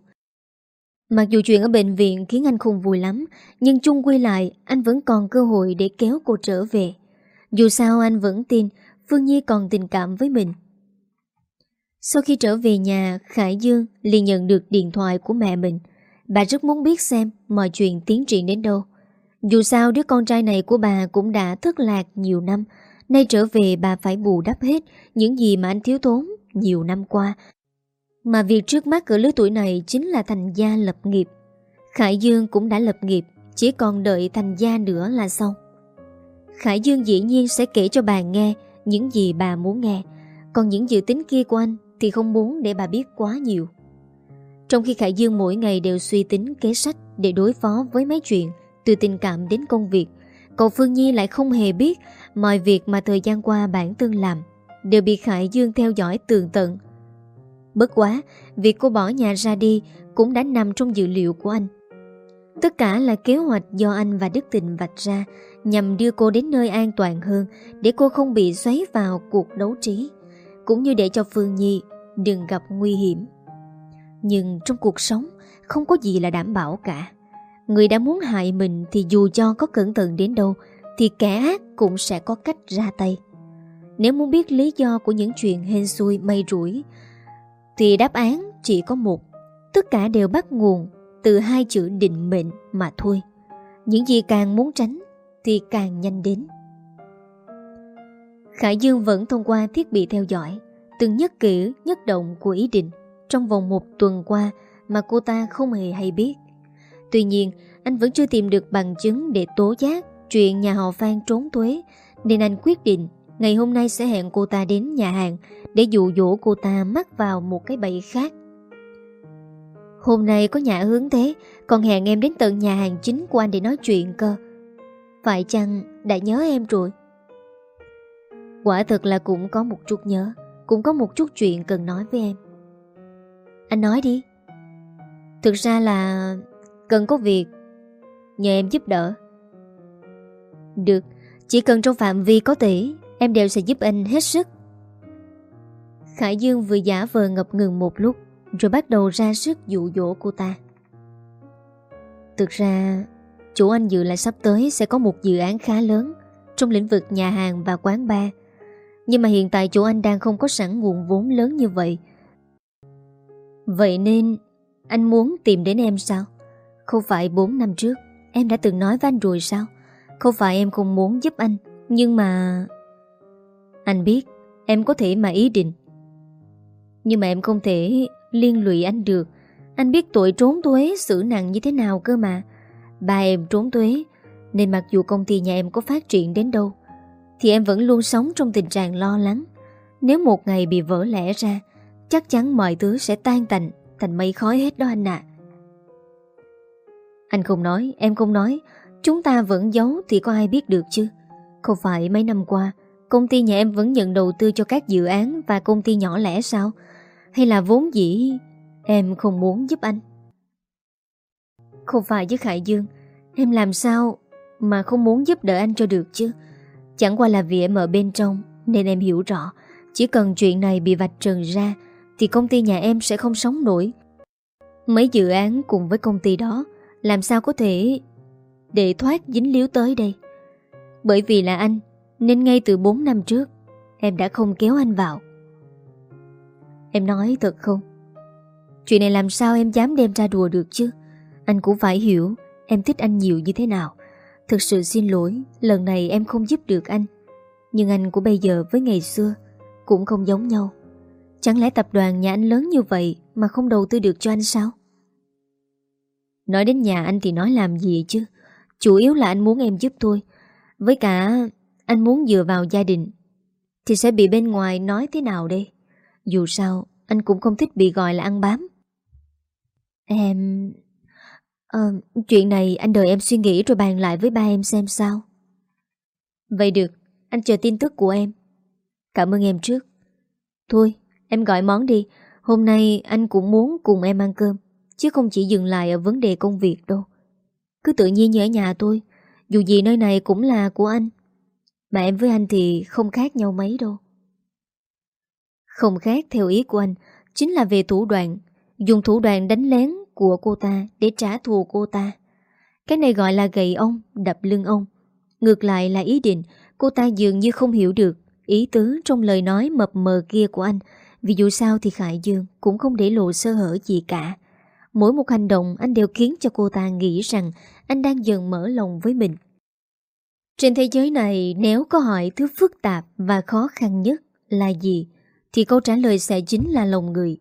Mặc dù chuyện ở bệnh viện khiến anh không vui lắm, nhưng chung quy lại anh vẫn còn cơ hội để kéo cô trở về. Dù sao anh vẫn tin Phương Nhi còn tình cảm với mình. Sau khi trở về nhà, Khải Dương liền nhận được điện thoại của mẹ mình. Bà rất muốn biết xem mọi chuyện tiến triển đến đâu. Dù sao đứa con trai này của bà cũng đã thất lạc nhiều năm, Nay trở về bà phải bù đắp hết những gì mà anh thiếu thốn nhiều năm qua. Mà việc trước mắt ở lứa tuổi này chính là thành gia lập nghiệp. Khải Dương cũng đã lập nghiệp, chỉ còn đợi thành gia nữa là xong. Khải Dương dĩ nhiên sẽ kể cho bà nghe những gì bà muốn nghe, còn những dự tính kia của anh thì không muốn để bà biết quá nhiều. Trong khi Khải Dương mỗi ngày đều suy tính kế sách để đối phó với mấy chuyện, từ tình cảm đến công việc, Cậu Phương Nhi lại không hề biết mọi việc mà thời gian qua bản thân làm đều bị Khải Dương theo dõi tường tận. Bất quá, việc cô bỏ nhà ra đi cũng đã nằm trong dự liệu của anh. Tất cả là kế hoạch do anh và Đức Tình vạch ra nhằm đưa cô đến nơi an toàn hơn để cô không bị xoáy vào cuộc đấu trí, cũng như để cho Phương Nhi đừng gặp nguy hiểm. Nhưng trong cuộc sống, Không có gì là đảm bảo cả Người đã muốn hại mình Thì dù cho có cẩn thận đến đâu Thì kẻ ác cũng sẽ có cách ra tay Nếu muốn biết lý do Của những chuyện hên xui mây rủi thì đáp án chỉ có một. Tất cả đều bắt nguồn Từ hai chữ định mệnh mà thôi. Những gì càng muốn tránh Thì càng nhanh đến. Khải Dương vẫn thông qua thiết bị theo dõi, Từng nhất cử, nhất động của ý định Trong vòng một tuần qua Mà cô ta không hề hay biết. Tuy nhiên, anh vẫn chưa tìm được bằng chứng Để tố giác chuyện nhà họ Phan trốn thuế, Nên anh quyết định Ngày hôm nay sẽ hẹn cô ta đến nhà hàng Để dụ dỗ cô ta mắc vào một cái bẫy khác. Hôm nay có nhà hướng thế, Còn hẹn em đến tận nhà hàng chính của anh để nói chuyện cơ. Phải chăng đã nhớ em rồi? Quả thật là cũng có một chút nhớ, Cũng có một chút chuyện cần nói với em. Anh nói đi. Thực ra là Cần có việc, Nhờ em giúp đỡ. Được, Chỉ cần trong phạm vi có thể Em đều sẽ giúp anh hết sức. Khải Dương vừa giả vờ ngập ngừng một lúc, Rồi bắt đầu ra sức dụ dỗ cô ta. Thực ra Chủ anh dự là sắp tới Sẽ có một dự án khá lớn Trong lĩnh vực nhà hàng và quán bar. Nhưng mà hiện tại chủ anh đang không có sẵn nguồn vốn lớn như vậy. Vậy nên, Anh muốn tìm đến em sao? Không phải 4 năm trước, Em đã từng nói với anh rồi sao? Không phải em không muốn giúp anh, Nhưng mà anh biết Em có thể mà ý định. Nhưng mà em không thể liên lụy anh được. Anh biết tội trốn thuế xử nặng như thế nào cơ mà. Ba em trốn thuế Nên mặc dù công ty nhà em có phát triển đến đâu Thì em vẫn luôn sống trong tình trạng lo lắng. Nếu một ngày bị vỡ lẽ ra Chắc chắn mọi thứ sẽ tan tành Thành mây khói hết đó anh ạ. Anh không nói, em không nói. Chúng ta vẫn giấu thì có ai biết được chứ? Không phải mấy năm qua Công ty nhà em vẫn nhận đầu tư cho các dự án Và công ty nhỏ lẻ sao? Hay là vốn dĩ Em không muốn giúp anh? Không phải với Khải Dương, Em làm sao Mà không muốn giúp đỡ anh cho được chứ? Chẳng qua là vì em ở bên trong Nên em hiểu rõ. Chỉ cần chuyện này bị vạch trần ra Thì công ty nhà em sẽ không sống nổi. Mấy dự án cùng với công ty đó, Làm sao có thể Để thoát dính líu tới đây? Bởi vì là anh nên ngay từ 4 năm trước, Em đã không kéo anh vào. Em nói thật không? Chuyện này làm sao em dám đem ra đùa được chứ? Anh cũng phải hiểu Em thích anh nhiều như thế nào. Thực sự xin lỗi, Lần này em không giúp được anh. Nhưng anh của bây giờ với ngày xưa Cũng không giống nhau. Chẳng lẽ tập đoàn nhà anh lớn như vậy Mà không đầu tư được cho anh sao? Nói đến nhà anh thì nói làm gì chứ? Chủ yếu là anh muốn em giúp thôi. Với cả anh muốn dựa vào gia đình Thì sẽ bị bên ngoài nói thế nào đây Dù sao Anh cũng không thích bị gọi là ăn bám Em... À, chuyện này anh đợi em suy nghĩ rồi bàn lại với ba em xem sao. Vậy được, anh chờ tin tức của em. Cảm ơn em trước. Thôi, em gọi món đi. Hôm nay anh cũng muốn cùng em ăn cơm, chứ không chỉ dừng lại ở vấn đề công việc đâu. Cứ tự nhiên như ở nhà tôi, dù gì nơi này cũng là của anh. Mà em với anh thì không khác nhau mấy đâu. Không khác theo ý của anh, chính là về thủ đoạn. Dùng thủ đoạn đánh lén của cô ta để trả thù cô ta. Cái này gọi là gậy ông, đập lưng ông. Ngược lại là ý định, cô ta dường như không hiểu được ý tứ trong lời nói mập mờ kia của anh. Vì dù sao thì Khải Dương cũng không để lộ sơ hở gì cả. Mỗi một hành động anh đều khiến cho cô ta nghĩ rằng anh đang dần mở lòng với mình. Trên thế giới này nếu có hỏi thứ phức tạp và khó khăn nhất là gì thì câu trả lời sẽ chính là lòng người.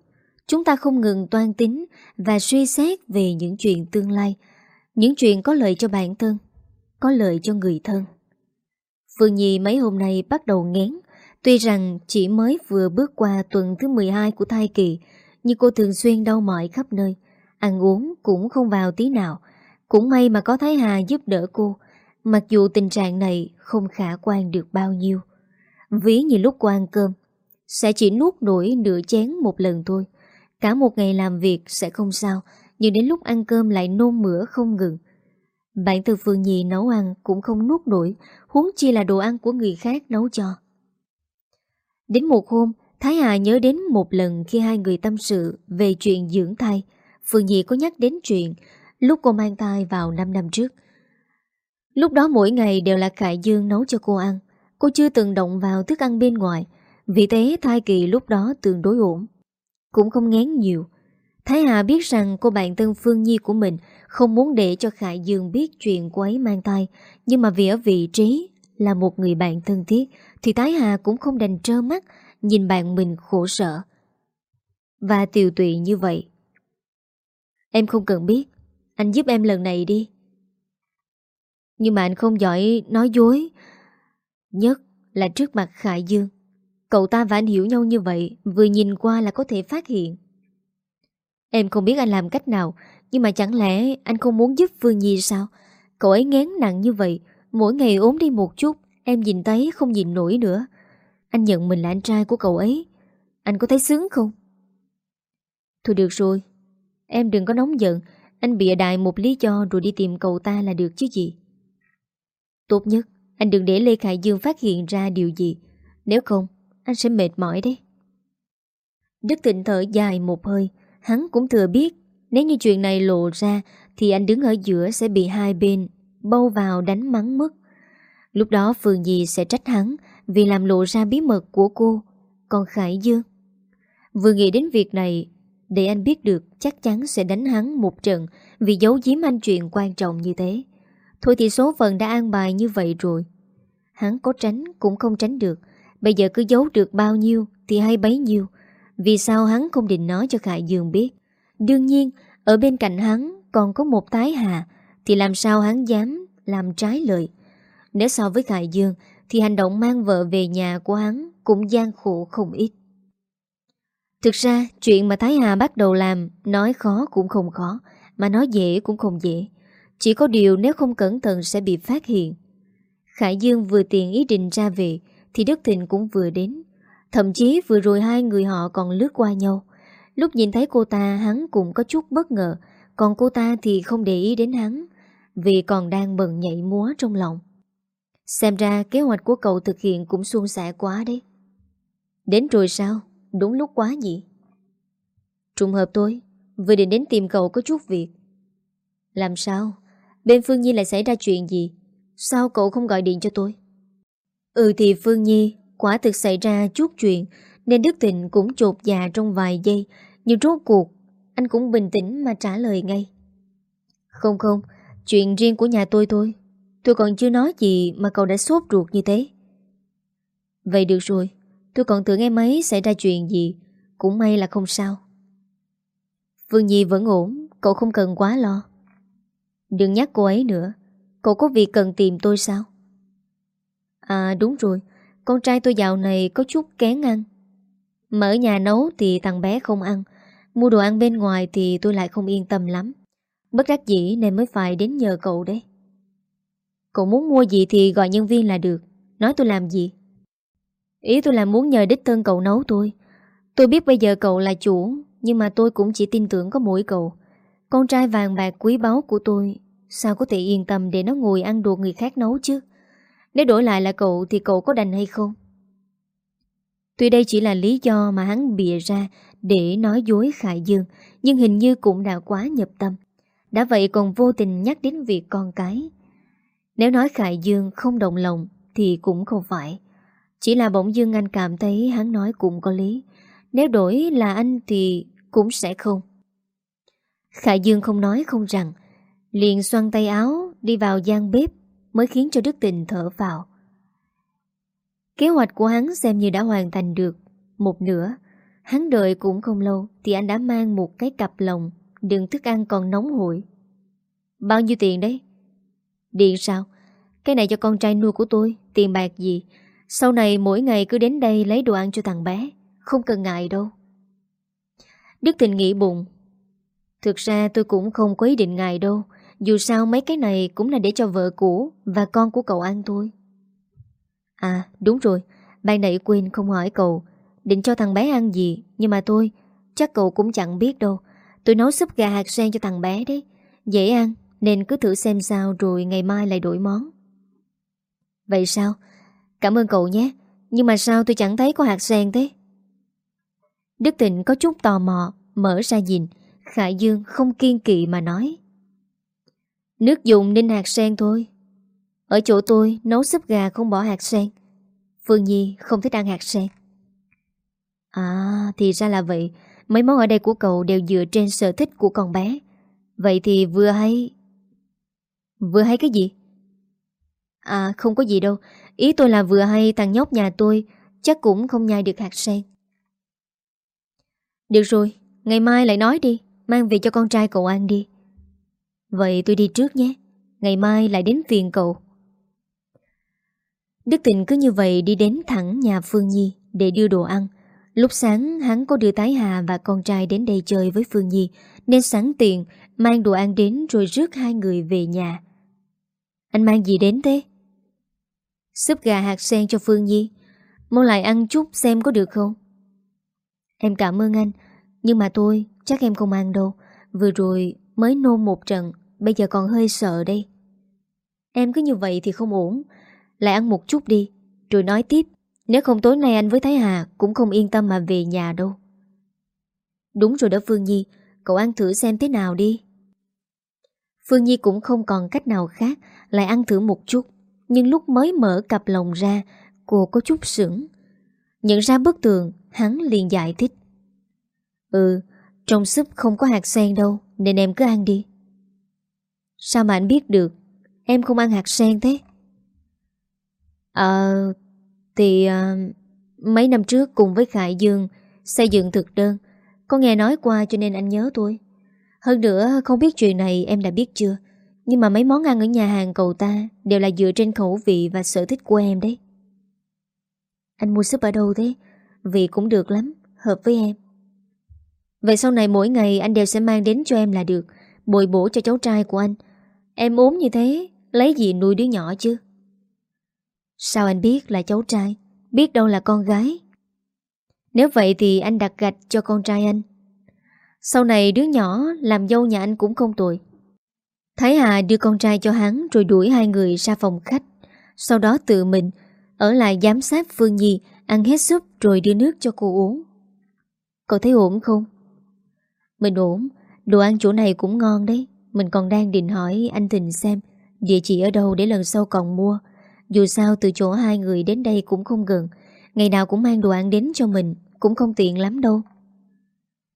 Chúng ta không ngừng toan tính và suy xét về những chuyện tương lai, những chuyện có lợi cho bản thân, có lợi cho người thân. Phương Nhi mấy hôm nay bắt đầu ngén, tuy rằng chỉ mới vừa bước qua tuần thứ 12 của thai kỳ, nhưng cô thường xuyên đau mỏi khắp nơi, ăn uống cũng không vào tí nào. Cũng may mà có Thái Hà giúp đỡ cô, mặc dù tình trạng này không khả quan được bao nhiêu. Ví như lúc cô ăn cơm, sẽ chỉ nuốt nổi nửa chén một lần thôi, Cả một ngày làm việc sẽ không sao Nhưng đến lúc ăn cơm lại nôn mửa không ngừng Bản thân Phương Nhi nấu ăn cũng không nuốt nổi Huống chi là đồ ăn của người khác nấu cho Đến một hôm Thái Hà nhớ đến một lần khi hai người tâm sự về chuyện dưỡng thai Phương Nhi có nhắc đến chuyện lúc cô mang thai vào 5 năm trước. Lúc đó mỗi ngày đều là Khải Dương nấu cho cô ăn. Cô chưa từng động vào thức ăn bên ngoài, vì thế thai kỳ lúc đó tương đối ổn. Cũng không ngán nhiều. Thái Hà biết rằng cô bạn thân Phương Nhi của mình không muốn để cho Khải Dương biết chuyện cô ấy mang thai, nhưng mà vì ở vị trí là một người bạn thân thiết, thì Thái Hà cũng không đành trơ mắt nhìn bạn mình khổ sở. Và tiều tụy như vậy. Em không cần biết, anh giúp em lần này đi. Nhưng mà anh không giỏi nói dối, nhất là trước mặt Khải Dương. Cậu ta và anh hiểu nhau như vậy, vừa nhìn qua là có thể phát hiện. Em không biết anh làm cách nào, nhưng mà chẳng lẽ anh không muốn giúp Phương Nhi sao? Cậu ấy ngán nặng như vậy, mỗi ngày ốm đi một chút, em nhìn thấy không nhìn nổi nữa. Anh nhận mình là anh trai của cậu ấy. Anh có thấy sướng không? Thôi được rồi, em đừng có nóng giận, anh bịa đại một lý do rồi đi tìm cậu ta là được chứ gì. Tốt nhất, anh đừng để Lê Khải Dương phát hiện ra điều gì. Nếu không, anh sẽ mệt mỏi đấy. Đức Thịnh thở dài một hơi, hắn cũng thừa biết nếu như chuyện này lộ ra thì anh đứng ở giữa sẽ bị hai bên bâu vào đánh mắng mất. Lúc đó Phương Nhi sẽ trách hắn vì làm lộ ra bí mật của cô, còn Khải Dương. Vừa nghĩ đến việc này, để anh biết được chắc chắn sẽ đánh hắn một trận vì giấu giếm anh chuyện quan trọng như thế. Thôi thì số phận đã an bài như vậy rồi. Hắn có tránh cũng không tránh được. Bây giờ cứ giấu được bao nhiêu thì hay bấy nhiêu. Vì sao hắn không định nói cho Khải Dương biết. Đương nhiên, ở bên cạnh hắn còn có một tái hà thì làm sao hắn dám làm trái lời. Nếu so với Khải Dương thì hành động mang vợ về nhà của hắn cũng gian khổ không ít. Thực ra, chuyện mà Thái Hà bắt đầu làm nói khó cũng không khó, mà nói dễ cũng không dễ. Chỉ có điều nếu không cẩn thận sẽ bị phát hiện. Khải Dương vừa tiền ý định ra về thì Đức Thịnh cũng vừa đến. Thậm chí vừa rồi hai người họ còn lướt qua nhau. Lúc nhìn thấy cô ta hắn cũng có chút bất ngờ, còn cô ta thì không để ý đến hắn, vì còn đang bận nhảy múa trong lòng. Xem ra kế hoạch của cậu thực hiện cũng suôn sẻ quá đấy. Đến rồi sao? Đúng lúc quá nhỉ? Trùng hợp tôi, vừa định đến tìm cậu có chút việc. Làm sao? Bên Phương Nhi lại xảy ra chuyện gì? Sao cậu không gọi điện cho tôi? Ừ thì Phương Nhi, Quả thực xảy ra chút chuyện, Nên Đức Thịnh cũng chột dạ trong vài giây, Nhưng rốt cuộc, Anh cũng bình tĩnh mà trả lời ngay. Không không, Chuyện riêng của nhà tôi thôi. Tôi còn chưa nói gì mà cậu đã sốt ruột như thế. Vậy được rồi, Tôi còn tưởng em ấy xảy ra chuyện gì, Cũng may là không sao. Phương Nhi vẫn ổn, Cậu không cần quá lo. Đừng nhắc cô ấy nữa. Cậu có việc cần tìm tôi sao? À đúng rồi. Con trai tôi dạo này có chút kén ăn. Mở nhà nấu thì thằng bé không ăn. Mua đồ ăn bên ngoài thì tôi lại không yên tâm lắm. Bất đắc dĩ nên mới phải đến nhờ cậu đấy. Cậu muốn mua gì thì gọi nhân viên là được. Nói tôi làm gì? Ý tôi là muốn nhờ đích thân cậu nấu tôi. Tôi biết bây giờ cậu là chủ, Nhưng mà tôi cũng chỉ tin tưởng có mỗi cậu. Con trai vàng bạc quý báu của tôi, Sao có thể yên tâm để nó ngồi ăn đồ người khác nấu chứ? Nếu đổi lại là cậu Thì cậu có đành hay không? Tuy đây chỉ là lý do mà hắn bịa ra Để nói dối Khải Dương, Nhưng hình như cũng đã quá nhập tâm. Đã vậy còn vô tình nhắc đến việc con cái. Nếu nói Khải Dương không động lòng Thì cũng không phải. Chỉ là bỗng dưng anh cảm thấy hắn nói cũng có lý. Nếu đổi là anh thì cũng sẽ không. Khải Dương không nói không rằng, Liền xoăn tay áo Đi vào gian bếp Mới khiến cho Đức Tình thở vào. Kế hoạch của hắn xem như đã hoàn thành được Một nửa. Hắn đợi cũng không lâu Thì anh đã mang một cái cặp lồng Đựng thức ăn còn nóng hổi. Bao nhiêu tiền đấy? Điện sao? Cái này cho con trai nuôi của tôi, Tiền bạc gì? Sau này mỗi ngày cứ đến đây lấy đồ ăn cho thằng bé, Không cần ngại đâu. Đức Tình nghĩ bụng Thực ra tôi cũng không có ý định ngài đâu, dù sao mấy cái này cũng là để cho vợ cũ Và con của cậu ăn thôi. À đúng rồi, Ban nãy quên không hỏi cậu, Định cho thằng bé ăn gì, Nhưng mà tôi Chắc cậu cũng chẳng biết đâu. Tôi nấu súp gà hạt sen cho thằng bé đấy, Dễ ăn, Nên cứ thử xem sao Rồi ngày mai lại đổi món. Vậy sao? Cảm ơn cậu nhé, Nhưng mà sao tôi chẳng thấy có hạt sen thế? Đức Tịnh có chút tò mò, Mở ra nhìn. Khải Dương không kiên kỵ mà nói. Nước dùng nên hạt sen thôi. Ở chỗ tôi, nấu súp gà không bỏ hạt sen. Phương Nhi không thích ăn hạt sen. À thì ra là vậy. Mấy món ở đây của cậu đều dựa trên sở thích của con bé. Vậy thì vừa hay Vừa hay cái gì? À không có gì đâu. Ý tôi là vừa hay, thằng nhóc nhà tôi Chắc cũng không nhai được hạt sen. Được rồi, Ngày mai lại nói đi. Mang về cho con trai cậu ăn đi. Vậy tôi đi trước nhé. Ngày mai lại đến phiền cậu. Đức Tịnh cứ như vậy đi đến thẳng nhà Phương Nhi Để đưa đồ ăn. Lúc sáng, hắn có đưa Tái Hà và con trai đến đây chơi với Phương Nhi, Nên sẵn tiện Mang đồ ăn đến rồi rước hai người về nhà. Anh mang gì đến thế? Súp gà hạt sen cho Phương Nhi. Mau lại ăn chút xem có được không? Em cảm ơn anh. Nhưng mà tôi chắc em không ăn đâu. Vừa rồi mới nôn một trận, Bây giờ còn hơi sợ đây. Em cứ như vậy thì không ổn. Lại ăn một chút đi. Rồi nói tiếp, Nếu không tối nay anh với Thái Hà Cũng không yên tâm mà về nhà đâu. Đúng rồi đó Phương Nhi, Cậu ăn thử xem thế nào đi. Phương Nhi cũng không còn cách nào khác, Lại ăn thử một chút. Nhưng lúc mới mở cặp lòng ra, Cô có chút sững. Nhận ra bức tường, Hắn liền giải thích. Ừ Trong súp không có hạt sen đâu Nên em cứ ăn đi. Sao mà anh biết được? Em không ăn hạt sen thế. Ờ Thì à, Mấy năm trước cùng với Khải Dương Xây dựng thực đơn Có nghe nói qua cho nên anh nhớ tôi Hơn nữa không biết chuyện này em đã biết chưa? Nhưng mà mấy món ăn ở nhà hàng cậu ta Đều là dựa trên khẩu vị và sở thích của em đấy. Anh mua súp ở đâu thế? Vị cũng được lắm Hợp với em. Vậy sau này mỗi ngày anh đều sẽ mang đến cho em là được, Bồi bổ cho cháu trai của anh. Em ốm như thế, Lấy gì nuôi đứa nhỏ chứ? Sao anh biết là cháu trai? Biết đâu là con gái. Nếu vậy thì anh đặt gạch cho con trai anh. Sau này đứa nhỏ Làm dâu nhà anh cũng không tội Thái Hà đưa con trai cho hắn Rồi đuổi hai người ra phòng khách. Sau đó tự mình Ở lại giám sát Phương Nhi, Ăn hết súp rồi đưa nước cho cô uống. Cậu thấy ổn không? Mình ổn. Đồ ăn chỗ này cũng ngon đấy. Mình còn đang định hỏi anh Thịnh xem, Địa chỉ ở đâu để lần sau còn mua. Dù sao từ chỗ hai người đến đây cũng không gần. Ngày nào cũng mang đồ ăn đến cho mình, Cũng không tiện lắm đâu.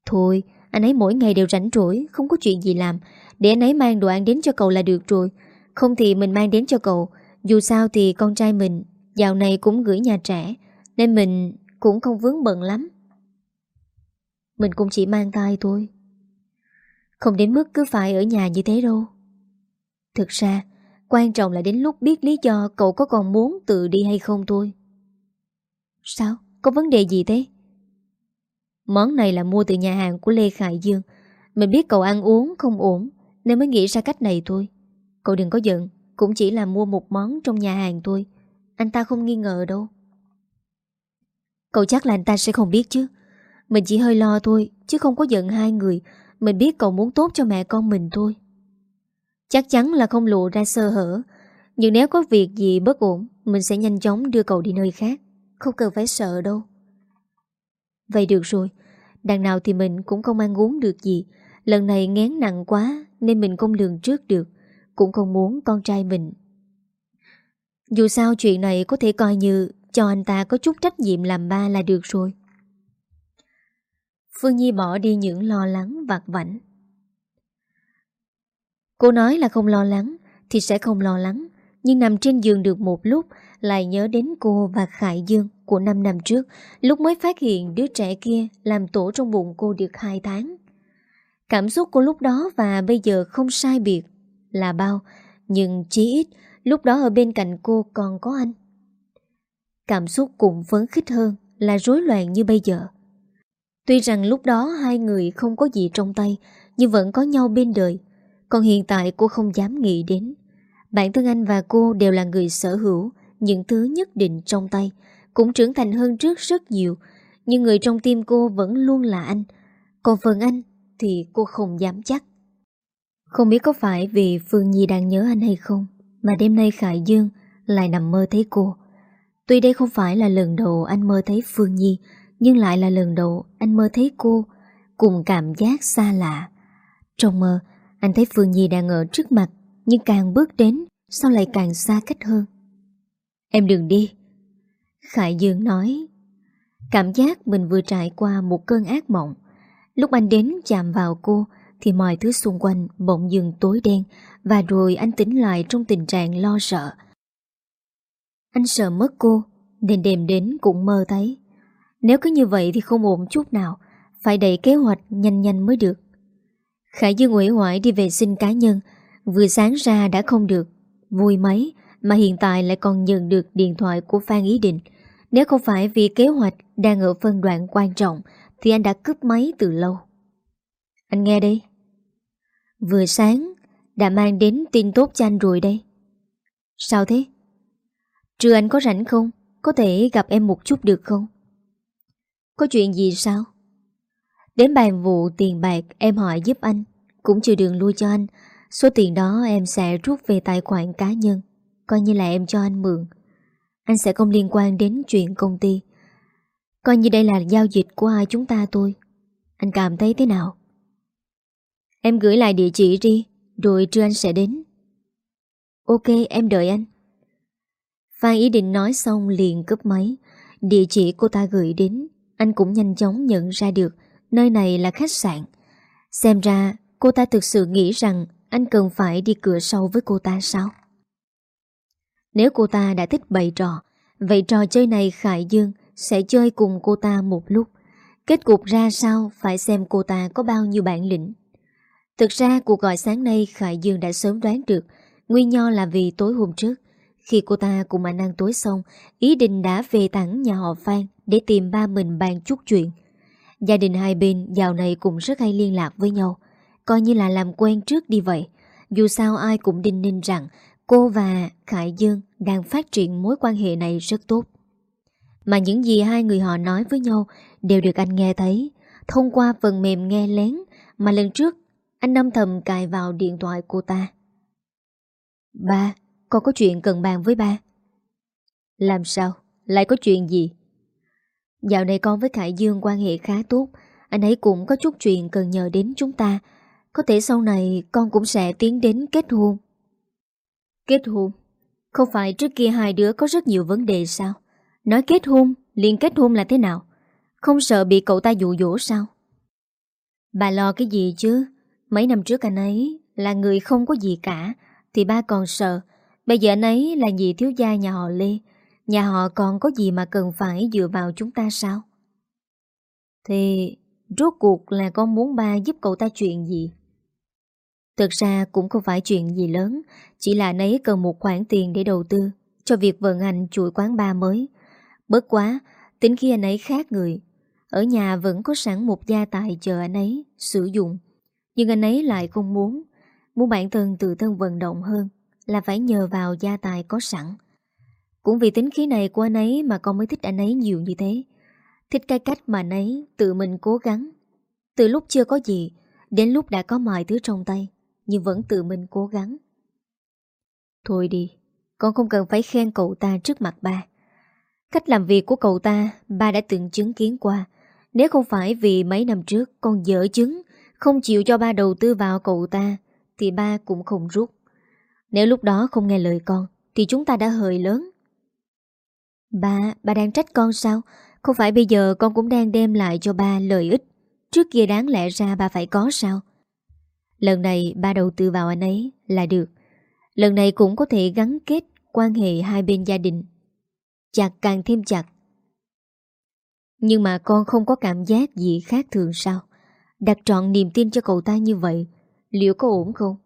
Thôi, anh ấy mỗi ngày đều rảnh rỗi, Không có chuyện gì làm. Để anh ấy mang đồ ăn đến cho cậu là được rồi. Không thì mình mang đến cho cậu. Dù sao thì con trai mình Dạo này cũng gửi nhà trẻ, Nên mình cũng không vướng bận lắm. Mình cũng chỉ mang tay thôi không đến mức cứ phải ở nhà như thế đâu. Thực ra, Quan trọng là đến lúc biết lý do Cậu có còn muốn tự đi hay không thôi. Sao? Có vấn đề gì thế? Món này là mua từ nhà hàng của Lê Khải Dương. Mình biết cậu ăn uống không ổn, Nên mới nghĩ ra cách này thôi. Cậu đừng có giận, Cũng chỉ là mua một món trong nhà hàng thôi. Anh ta không nghi ngờ đâu. Cậu chắc là anh ta sẽ không biết chứ. Mình chỉ hơi lo thôi, Chứ không có giận hai người mình biết cậu muốn tốt cho mẹ con mình thôi. Chắc chắn là không lộ ra sơ hở. Nhưng nếu có việc gì bất ổn, Mình sẽ nhanh chóng đưa cậu đi nơi khác. Không cần phải sợ đâu. Vậy được rồi. Đằng nào thì mình cũng không ăn uống được gì. Lần này ngán nặng quá, Nên mình không lường trước được. Cũng không muốn con trai mình. Dù sao chuyện này có thể coi như Cho anh ta có chút trách nhiệm làm ba là được rồi. Phương Nhi bỏ đi những lo lắng vặt vảnh. Cô nói là không lo lắng thì sẽ không lo lắng, nhưng nằm trên giường được một lúc lại nhớ đến cô và Khải Dương của 5 năm trước, lúc mới phát hiện đứa trẻ kia làm tổ trong bụng cô được 2 tháng. Cảm xúc của lúc đó và bây giờ không sai biệt là bao, nhưng chí ít lúc đó ở bên cạnh cô còn có anh. Cảm xúc cũng phấn khích hơn là rối loạn như bây giờ. Tuy rằng lúc đó hai người không có gì trong tay, Nhưng vẫn có nhau bên đời. Còn hiện tại cô không dám nghĩ đến. Bản thân anh và cô đều là người sở hữu Những thứ nhất định trong tay, Cũng trưởng thành hơn trước rất nhiều, Nhưng người trong tim cô vẫn luôn là anh. Còn phần anh thì cô không dám chắc. Không biết có phải vì Phương Nhi đang nhớ anh hay không, Mà đêm nay Khải Dương lại nằm mơ thấy cô. Tuy đây không phải là lần đầu anh mơ thấy Phương Nhi nhưng lại là lần đầu anh mơ thấy cô cùng cảm giác xa lạ. Trong mơ, Anh thấy Phương Nhi đang ở trước mặt, Nhưng càng bước đến Sao lại càng xa cách hơn. Em đừng đi, Khải Dương nói. Cảm giác mình vừa trải qua một cơn ác mộng. Lúc anh đến chạm vào cô, Thì mọi thứ xung quanh bỗng dừng tối đen, Và rồi anh tỉnh lại trong tình trạng lo sợ. Anh sợ mất cô, Nên đêm đến cũng mơ thấy. Nếu cứ như vậy thì không ổn chút nào. Phải đẩy kế hoạch nhanh nhanh mới được. Khải Dương uể hoại đi vệ sinh cá nhân. Vừa sáng ra đã không được. Vui mấy, Mà hiện tại lại còn nhận được điện thoại của Phan Ý Định. Nếu không phải vì kế hoạch Đang ở phân đoạn quan trọng, Thì anh đã cướp máy từ lâu. Anh nghe đây. Vừa sáng, Đã mang đến tin tốt cho anh rồi đây. Sao thế? Trưa anh có rảnh không? Có thể gặp em một chút được không? Có chuyện gì sao? Đến bàn vụ tiền bạc em hỏi giúp anh, Cũng chưa đường lui cho anh. Số tiền đó em sẽ rút về tài khoản cá nhân, Coi như là em cho anh mượn. Anh sẽ không liên quan đến chuyện công ty. Coi như đây là giao dịch của hai chúng ta tôi Anh cảm thấy thế nào? Em gửi lại địa chỉ đi, Rồi trưa anh sẽ đến. Ok, em đợi anh. Phan ý định nói xong liền cướp máy. Địa chỉ cô ta gửi đến. Anh cũng nhanh chóng nhận ra được Nơi này là khách sạn. Xem ra, cô ta thực sự nghĩ rằng Anh cần phải đi cửa sau với cô ta sao? Nếu cô ta đã thích bày trò, Vậy trò chơi này Khải Dương Sẽ chơi cùng cô ta một lúc. Kết cục ra sao Phải xem cô ta có bao nhiêu bản lĩnh. Thực ra, cuộc gọi sáng nay Khải Dương đã sớm đoán được, Nguyên nho là vì tối hôm trước. Khi cô ta cùng anh ăn tối xong, Ý định đã về thẳng nhà họ Phan. Để tìm ba mình bàn chút chuyện. Gia đình hai bên dạo này cũng rất hay liên lạc với nhau Coi như là làm quen trước đi vậy. Dù sao ai cũng đinh ninh rằng Cô và Khải Dương đang phát triển mối quan hệ này rất tốt. Mà những gì hai người họ nói với nhau Đều được anh nghe thấy. Thông qua phần mềm nghe lén Mà lần trước anh âm thầm cài vào điện thoại cô ta. Ba, con có chuyện cần bàn với ba. Làm sao? Lại có chuyện gì? Dạo này con với Khải Dương quan hệ khá tốt Anh ấy cũng có chút chuyện cần nhờ đến chúng ta Có thể sau này con cũng sẽ tiến đến kết hôn Kết hôn? Không phải trước kia hai đứa có rất nhiều vấn đề sao? Nói kết hôn, liền kết hôn là thế nào? Không sợ bị cậu ta dụ dỗ sao? Bà lo cái gì chứ? Mấy năm trước anh ấy là người không có gì cả Thì ba còn sợ Bây giờ anh ấy là nhị thiếu gia nhà họ Lê Nhà họ còn có gì mà cần phải dựa vào chúng ta sao? Thì rốt cuộc là con muốn ba giúp cậu ta chuyện gì? Thực ra cũng không phải chuyện gì lớn, Chỉ là nấy cần một khoản tiền để đầu tư Cho việc vận hành chuỗi quán ba mới Bớt quá, Tính khi anh ấy khác người, Ở nhà vẫn có sẵn một gia tài chờ anh ấy Sử dụng Nhưng anh ấy lại không muốn Muốn bản thân tự thân vận động hơn Là phải nhờ vào gia tài có sẵn cũng vì tính khí này của anh ấy mà con mới thích anh ấy nhiều như thế. Thích cái cách mà anh ấy tự mình cố gắng. Từ lúc chưa có gì, đến lúc đã có mọi thứ trong tay, nhưng vẫn tự mình cố gắng. Thôi đi, con không cần phải khen cậu ta trước mặt ba. Cách làm việc của cậu ta, ba đã từng chứng kiến qua. Nếu không phải vì mấy năm trước con dở chứng, không chịu cho ba đầu tư vào cậu ta, thì ba cũng không rút. Nếu lúc đó không nghe lời con, thì chúng ta đã hời lớn. Ba, ba đang trách con sao? Không phải bây giờ con cũng đang đem lại cho ba lợi ích. Trước kia đáng lẽ ra ba phải có sao? Lần này ba đầu tư vào anh ấy là được. Lần này cũng có thể gắn kết quan hệ hai bên gia đình. Chặt càng thêm chặt. Nhưng mà con không có cảm giác gì khác thường sao? Đặt trọn niềm tin cho cậu ta như vậy, liệu có ổn không?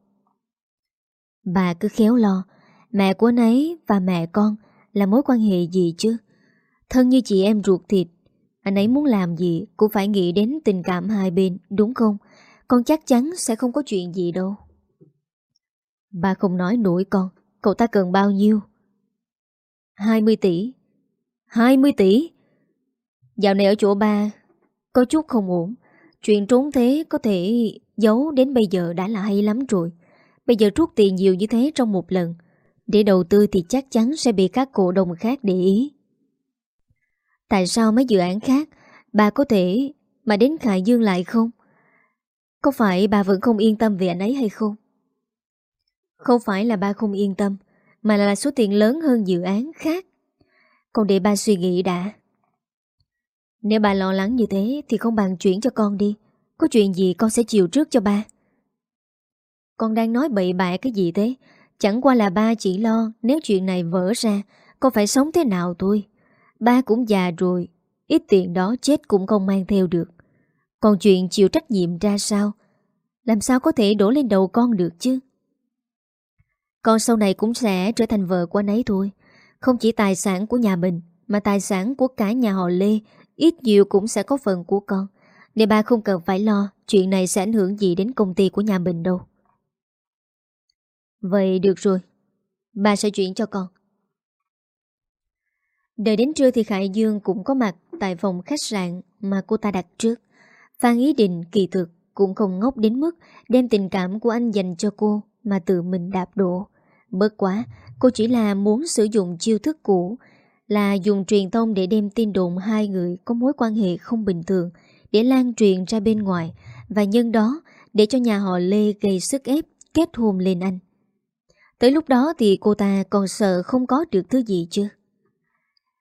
Bà cứ khéo lo, mẹ của anh ấy và mẹ con là mối quan hệ gì chứ? Thân như chị em ruột thịt, anh ấy muốn làm gì cũng phải nghĩ đến tình cảm hai bên, đúng không? Con chắc chắn sẽ không có chuyện gì đâu. Ba không nói nổi con, cậu ta cần bao nhiêu? 20 tỷ. 20 tỷ? Dạo này ở chỗ ba, có chút không ổn. Chuyện trốn thế có thể giấu đến bây giờ đã là hay lắm rồi. Bây giờ rút tiền nhiều như thế trong một lần để đầu tư thì chắc chắn sẽ bị các cổ đông khác để ý. Tại sao mấy dự án khác bà có thể mà đến Khải Dương lại không? Có phải bà vẫn không yên tâm về anh ấy hay không? Không phải là ba không yên tâm, Mà là số tiền lớn hơn dự án khác Còn để ba suy nghĩ đã Nếu bà lo lắng như thế Thì không bàn chuyển cho con đi Có chuyện gì con sẽ chịu trước cho ba Con đang nói bậy bạ cái gì thế Chẳng qua là ba chỉ lo, Nếu chuyện này vỡ ra Con phải sống thế nào thôi. Ba cũng già rồi, Ít tiền đó chết cũng không mang theo được. Còn chuyện chịu trách nhiệm ra sao? Làm sao có thể đổ lên đầu con được chứ? Con sau này cũng sẽ trở thành vợ của anh ấy thôi. Không chỉ tài sản của nhà mình, Mà tài sản của cả nhà họ Lê, Ít nhiều cũng sẽ có phần của con. Nên ba không cần phải lo, Chuyện này sẽ ảnh hưởng gì đến công ty của nhà mình đâu. Vậy được rồi. Bà sẽ chuyển cho con. Đợi đến trưa thì Khải Dương cũng có mặt Tại phòng khách sạn mà cô ta đặt trước. Phan Ý Định kỳ thực Cũng không ngốc đến mức Đem tình cảm của anh dành cho cô Mà tự mình đạp đổ. Bớt quá, Cô chỉ là muốn sử dụng chiêu thức cũ, Là dùng truyền thông để đem tin đồn hai người Có mối quan hệ không bình thường Để lan truyền ra bên ngoài Và nhân đó để cho nhà họ Lê gây sức ép Kết hôn lên anh. Tới lúc đó thì cô ta còn sợ không có được thứ gì chưa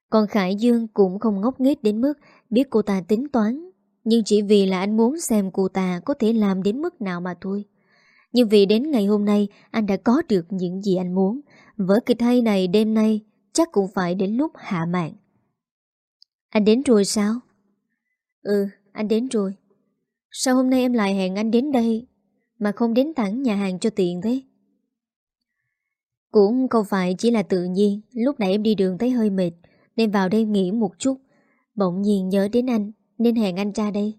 Còn Khải Dương cũng không ngốc nghếch đến mức biết cô ta tính toán Nhưng chỉ vì là anh muốn xem cô ta có thể làm đến mức nào mà thôi. Nhưng vì đến ngày hôm nay anh đã có được những gì anh muốn. Vở kịch hay này đêm nay chắc cũng phải đến lúc hạ mạng. Anh đến rồi sao? Ừ, anh đến rồi. Sao hôm nay em lại hẹn anh đến đây Mà không đến thẳng nhà hàng cho tiện thế? Cũng không phải chỉ là tự nhiên, Lúc nãy em đi đường thấy hơi mệt, Nên vào đây nghỉ một chút. Bỗng nhiên nhớ đến anh, Nên hẹn anh ra đây.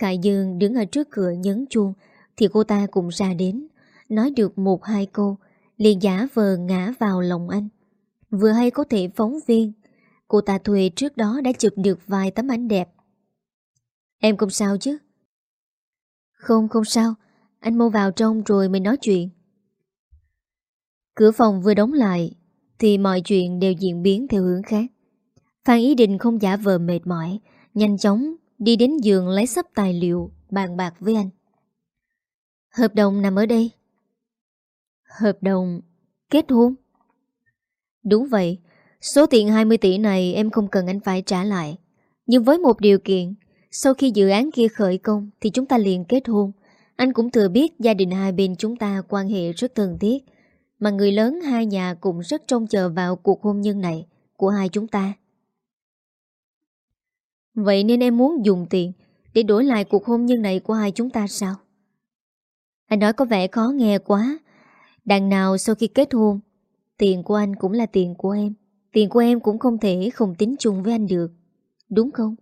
Khải Dương đứng ở trước cửa nhấn chuông, Thì cô ta cũng ra đến, Nói được một hai câu, liền giả vờ ngã vào lòng anh. Vừa hay có thể phóng viên, Cô ta thuê trước đó đã chụp được vài tấm ảnh đẹp. Em không sao chứ? Không không sao, Anh mau vào trong rồi mình nói chuyện. Cửa phòng vừa đóng lại, Thì mọi chuyện đều diễn biến theo hướng khác. Phan Ý Định không giả vờ mệt mỏi, Nhanh chóng đi đến giường lấy sắp tài liệu, Bàn bạc với anh. Hợp đồng nằm ở đây. Hợp đồng kết hôn. Đúng vậy, Số tiền 20 tỷ này em không cần anh phải trả lại. Nhưng với một điều kiện, Sau khi dự án kia khởi công Thì chúng ta liền kết hôn. Anh cũng thừa biết gia đình hai bên chúng ta quan hệ rất thân thiết mà người lớn hai nhà cũng rất trông chờ vào cuộc hôn nhân này của hai chúng ta. Vậy nên em muốn dùng tiền để đổi lại cuộc hôn nhân này của hai chúng ta sao? Anh nói có vẻ khó nghe quá. Đằng nào sau khi kết hôn, tiền của anh cũng là tiền của em. Tiền của em cũng không thể không tính chung với anh được. Đúng không?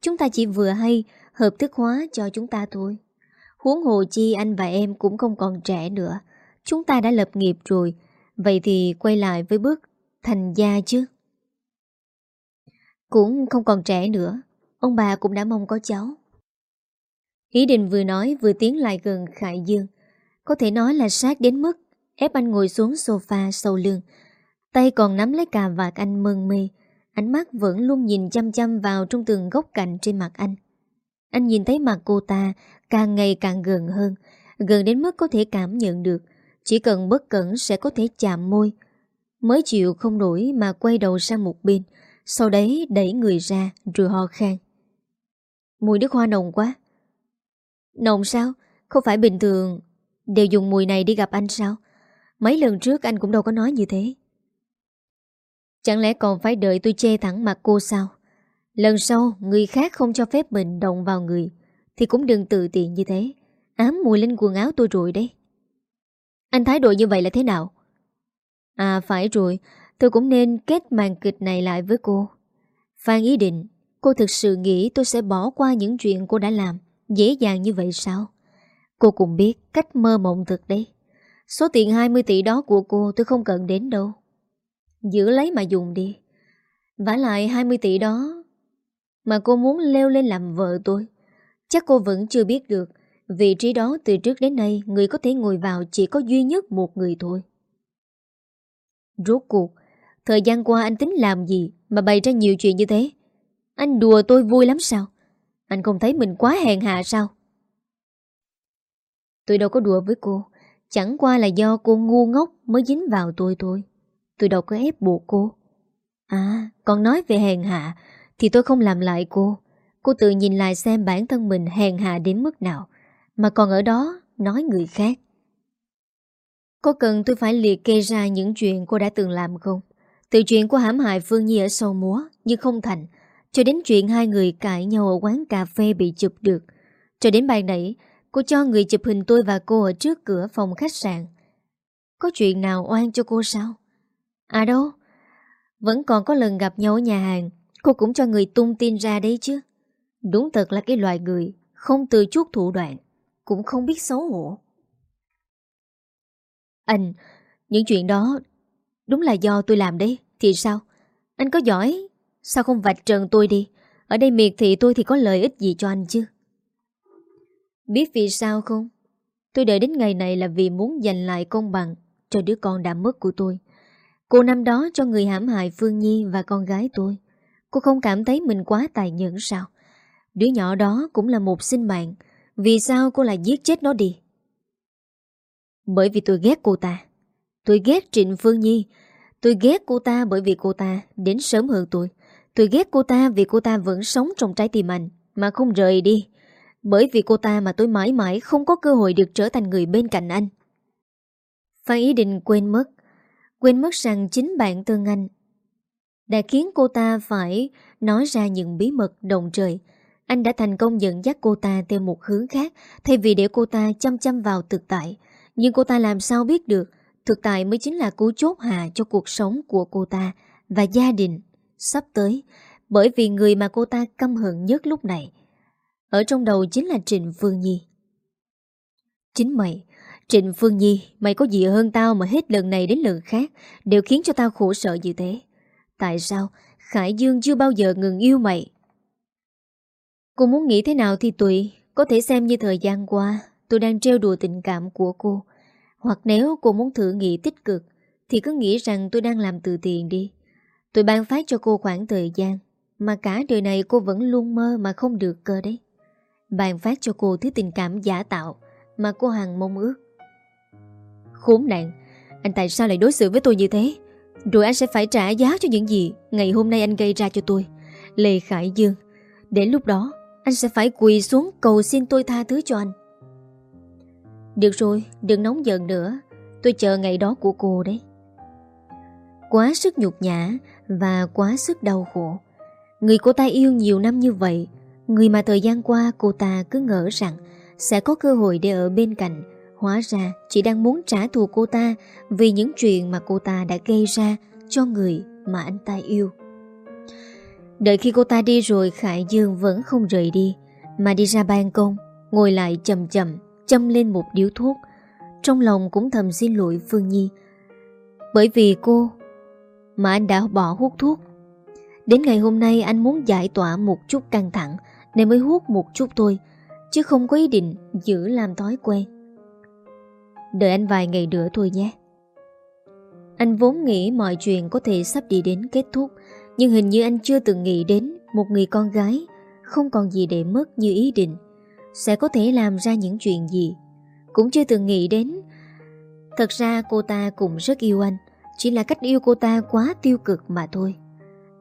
Chúng ta chỉ vừa hay hợp thức hóa cho chúng ta thôi. Huống hồ chi anh và em cũng không còn trẻ nữa. Chúng ta đã lập nghiệp rồi, Vậy thì quay lại với bước thành gia chứ? Cũng không còn trẻ nữa, Ông bà cũng đã mong có cháu. Ý định vừa nói vừa tiến lại gần Khải Dương, Có thể nói là sát đến mức Ép anh ngồi xuống sofa sâu lưng. Tay còn nắm lấy cà vạt anh mơn mê, Ánh mắt vẫn luôn nhìn chăm chăm vào trong từng góc cạnh trên mặt anh. Anh nhìn thấy mặt cô ta càng ngày càng gần hơn, Gần đến mức có thể cảm nhận được chỉ cần bất cẩn sẽ có thể chạm môi. Mới chịu không nổi mà quay đầu sang một bên, Sau đấy đẩy người ra rồi ho khan. Mùi nước hoa nồng quá. Nồng sao? Không phải bình thường. Đều dùng mùi này đi gặp anh sao? Mấy lần trước anh cũng đâu có nói như thế. Chẳng lẽ còn phải đợi tôi che thẳng mặt cô sao? Lần sau, người khác không cho phép mình động vào người, Thì cũng đừng tự tiện như thế. Ám mùi lên quần áo tôi rồi đấy anh thái độ như vậy là thế nào? À phải rồi, tôi cũng nên kết màn kịch này lại với cô. Phan ý định, cô thực sự nghĩ tôi sẽ bỏ qua những chuyện cô đã làm dễ dàng như vậy sao? Cô cũng biết cách mơ mộng thực đấy. Số tiền 20 tỷ đó của cô tôi không cần đến đâu. Giữ lấy mà dùng đi. vả lại 20 tỷ đó mà cô muốn leo lên làm vợ tôi. Chắc cô vẫn chưa biết được Vị trí đó từ trước đến nay, Người có thể ngồi vào chỉ có duy nhất một người thôi. Rốt cuộc, Thời gian qua anh tính làm gì Mà bày ra nhiều chuyện như thế? Anh đùa tôi vui lắm sao? Anh không thấy mình quá hèn hạ sao? Tôi đâu có đùa với cô, Chẳng qua là do cô ngu ngốc mới dính vào tôi thôi. Tôi đâu có ép buộc cô. À còn nói về hèn hạ Thì tôi không làm lại cô. Cô tự nhìn lại xem bản thân mình hèn hạ đến mức nào. Mà còn ở đó nói người khác. Có cần tôi phải liệt kê ra những chuyện cô đã từng làm không? Từ chuyện cô hãm hại Phương Nhi ở sâu múa Nhưng không thành, Cho đến chuyện hai người cãi nhau ở quán cà phê bị chụp được. Cho đến bài nãy, Cô cho người chụp hình tôi và cô ở trước cửa phòng khách sạn. Có chuyện nào oan cho cô sao? À đâu, Vẫn còn có lần gặp nhau ở nhà hàng, Cô cũng cho người tung tin ra đấy chứ. Đúng thật là cái loại người Không từ chút thủ đoạn. Cũng không biết xấu hổ. Anh, Những chuyện đó Đúng là do tôi làm đấy, Thì sao? Anh có giỏi, Sao không vạch trần tôi đi? Ở đây miệt thị tôi thì có lợi ích gì cho anh chứ? Biết vì sao không? Tôi đợi đến ngày này là vì muốn giành lại công bằng Cho đứa con đã mất của tôi. Cô năm đó cho người hãm hại Phương Nhi và con gái tôi. Cô không cảm thấy mình quá tài nhẫn sao? Đứa nhỏ đó cũng là một sinh mạng vì sao cô lại giết chết nó đi? Bởi vì tôi ghét cô ta. Tôi ghét Trịnh Phương Nhi. Tôi ghét cô ta bởi vì cô ta đến sớm hơn tôi. Tôi ghét cô ta vì cô ta vẫn sống trong trái tim anh, Mà không rời đi. Bởi vì cô ta mà tôi mãi mãi không có cơ hội được trở thành người bên cạnh anh. Phan ý định quên mất Quên mất rằng chính bạn thân anh Đã khiến cô ta phải nói ra những bí mật đồng trời. Anh đã thành công dẫn dắt cô ta theo một hướng khác, Thay vì để cô ta chăm chăm vào thực tại. Nhưng cô ta làm sao biết được, Thực tại mới chính là cú chốt hạ cho cuộc sống của cô ta Và gia đình Sắp tới. Bởi vì người mà cô ta căm hận nhất lúc này, Ở trong đầu chính là Trịnh Phương Nhi. Chính mày, Trịnh Phương Nhi, Mày có gì hơn tao mà hết lần này đến lần khác Đều khiến cho tao khổ sở như thế? Tại sao Khải Dương chưa bao giờ ngừng yêu mày? Cô muốn nghĩ thế nào thì tùy. Có thể xem như thời gian qua, Tôi đang trêu đùa tình cảm của cô. Hoặc nếu cô muốn thử nghĩ tích cực, Thì cứ nghĩ rằng tôi đang làm từ tiền đi. Tôi ban phát cho cô khoảng thời gian, Mà cả đời này cô vẫn luôn mơ mà không được cơ đấy. Ban phát cho cô thứ tình cảm giả tạo Mà cô hằng mong ước. Khốn nạn, Anh tại sao lại đối xử với tôi như thế? Rồi anh sẽ phải trả giá cho những gì Ngày hôm nay anh gây ra cho tôi. Lê Khải Dương, Đến lúc đó anh sẽ phải quỳ xuống cầu xin tôi tha thứ cho anh. Được rồi, Đừng nóng giận nữa. Tôi chờ ngày đó của cô đấy. Quá sức nhục nhã Và quá sức đau khổ. Người cô ta yêu nhiều năm như vậy, Người mà thời gian qua cô ta cứ ngỡ rằng Sẽ có cơ hội để ở bên cạnh. Hóa ra chỉ đang muốn trả thù cô ta Vì những chuyện mà cô ta đã gây ra Cho người mà anh ta yêu. Đợi khi cô ta đi rồi, Khải Dương vẫn không rời đi, Mà đi ra ban công, Ngồi lại chậm chậm, Châm lên một điếu thuốc. Trong lòng cũng thầm xin lỗi Phương Nhi. Bởi vì cô, Mà anh đã bỏ hút thuốc. Đến ngày hôm nay anh muốn giải tỏa một chút căng thẳng, Nên mới hút một chút thôi, Chứ không có ý định giữ làm thói quen. Đợi anh vài ngày nữa thôi nhé. Anh vốn nghĩ mọi chuyện có thể sắp đi đến kết thúc nhưng hình như anh chưa từng nghĩ đến Một người con gái Không còn gì để mất như ý định. Sẽ có thể làm ra những chuyện gì? Cũng chưa từng nghĩ đến. Thật ra cô ta cũng rất yêu anh. Chỉ là cách yêu cô ta quá tiêu cực mà thôi.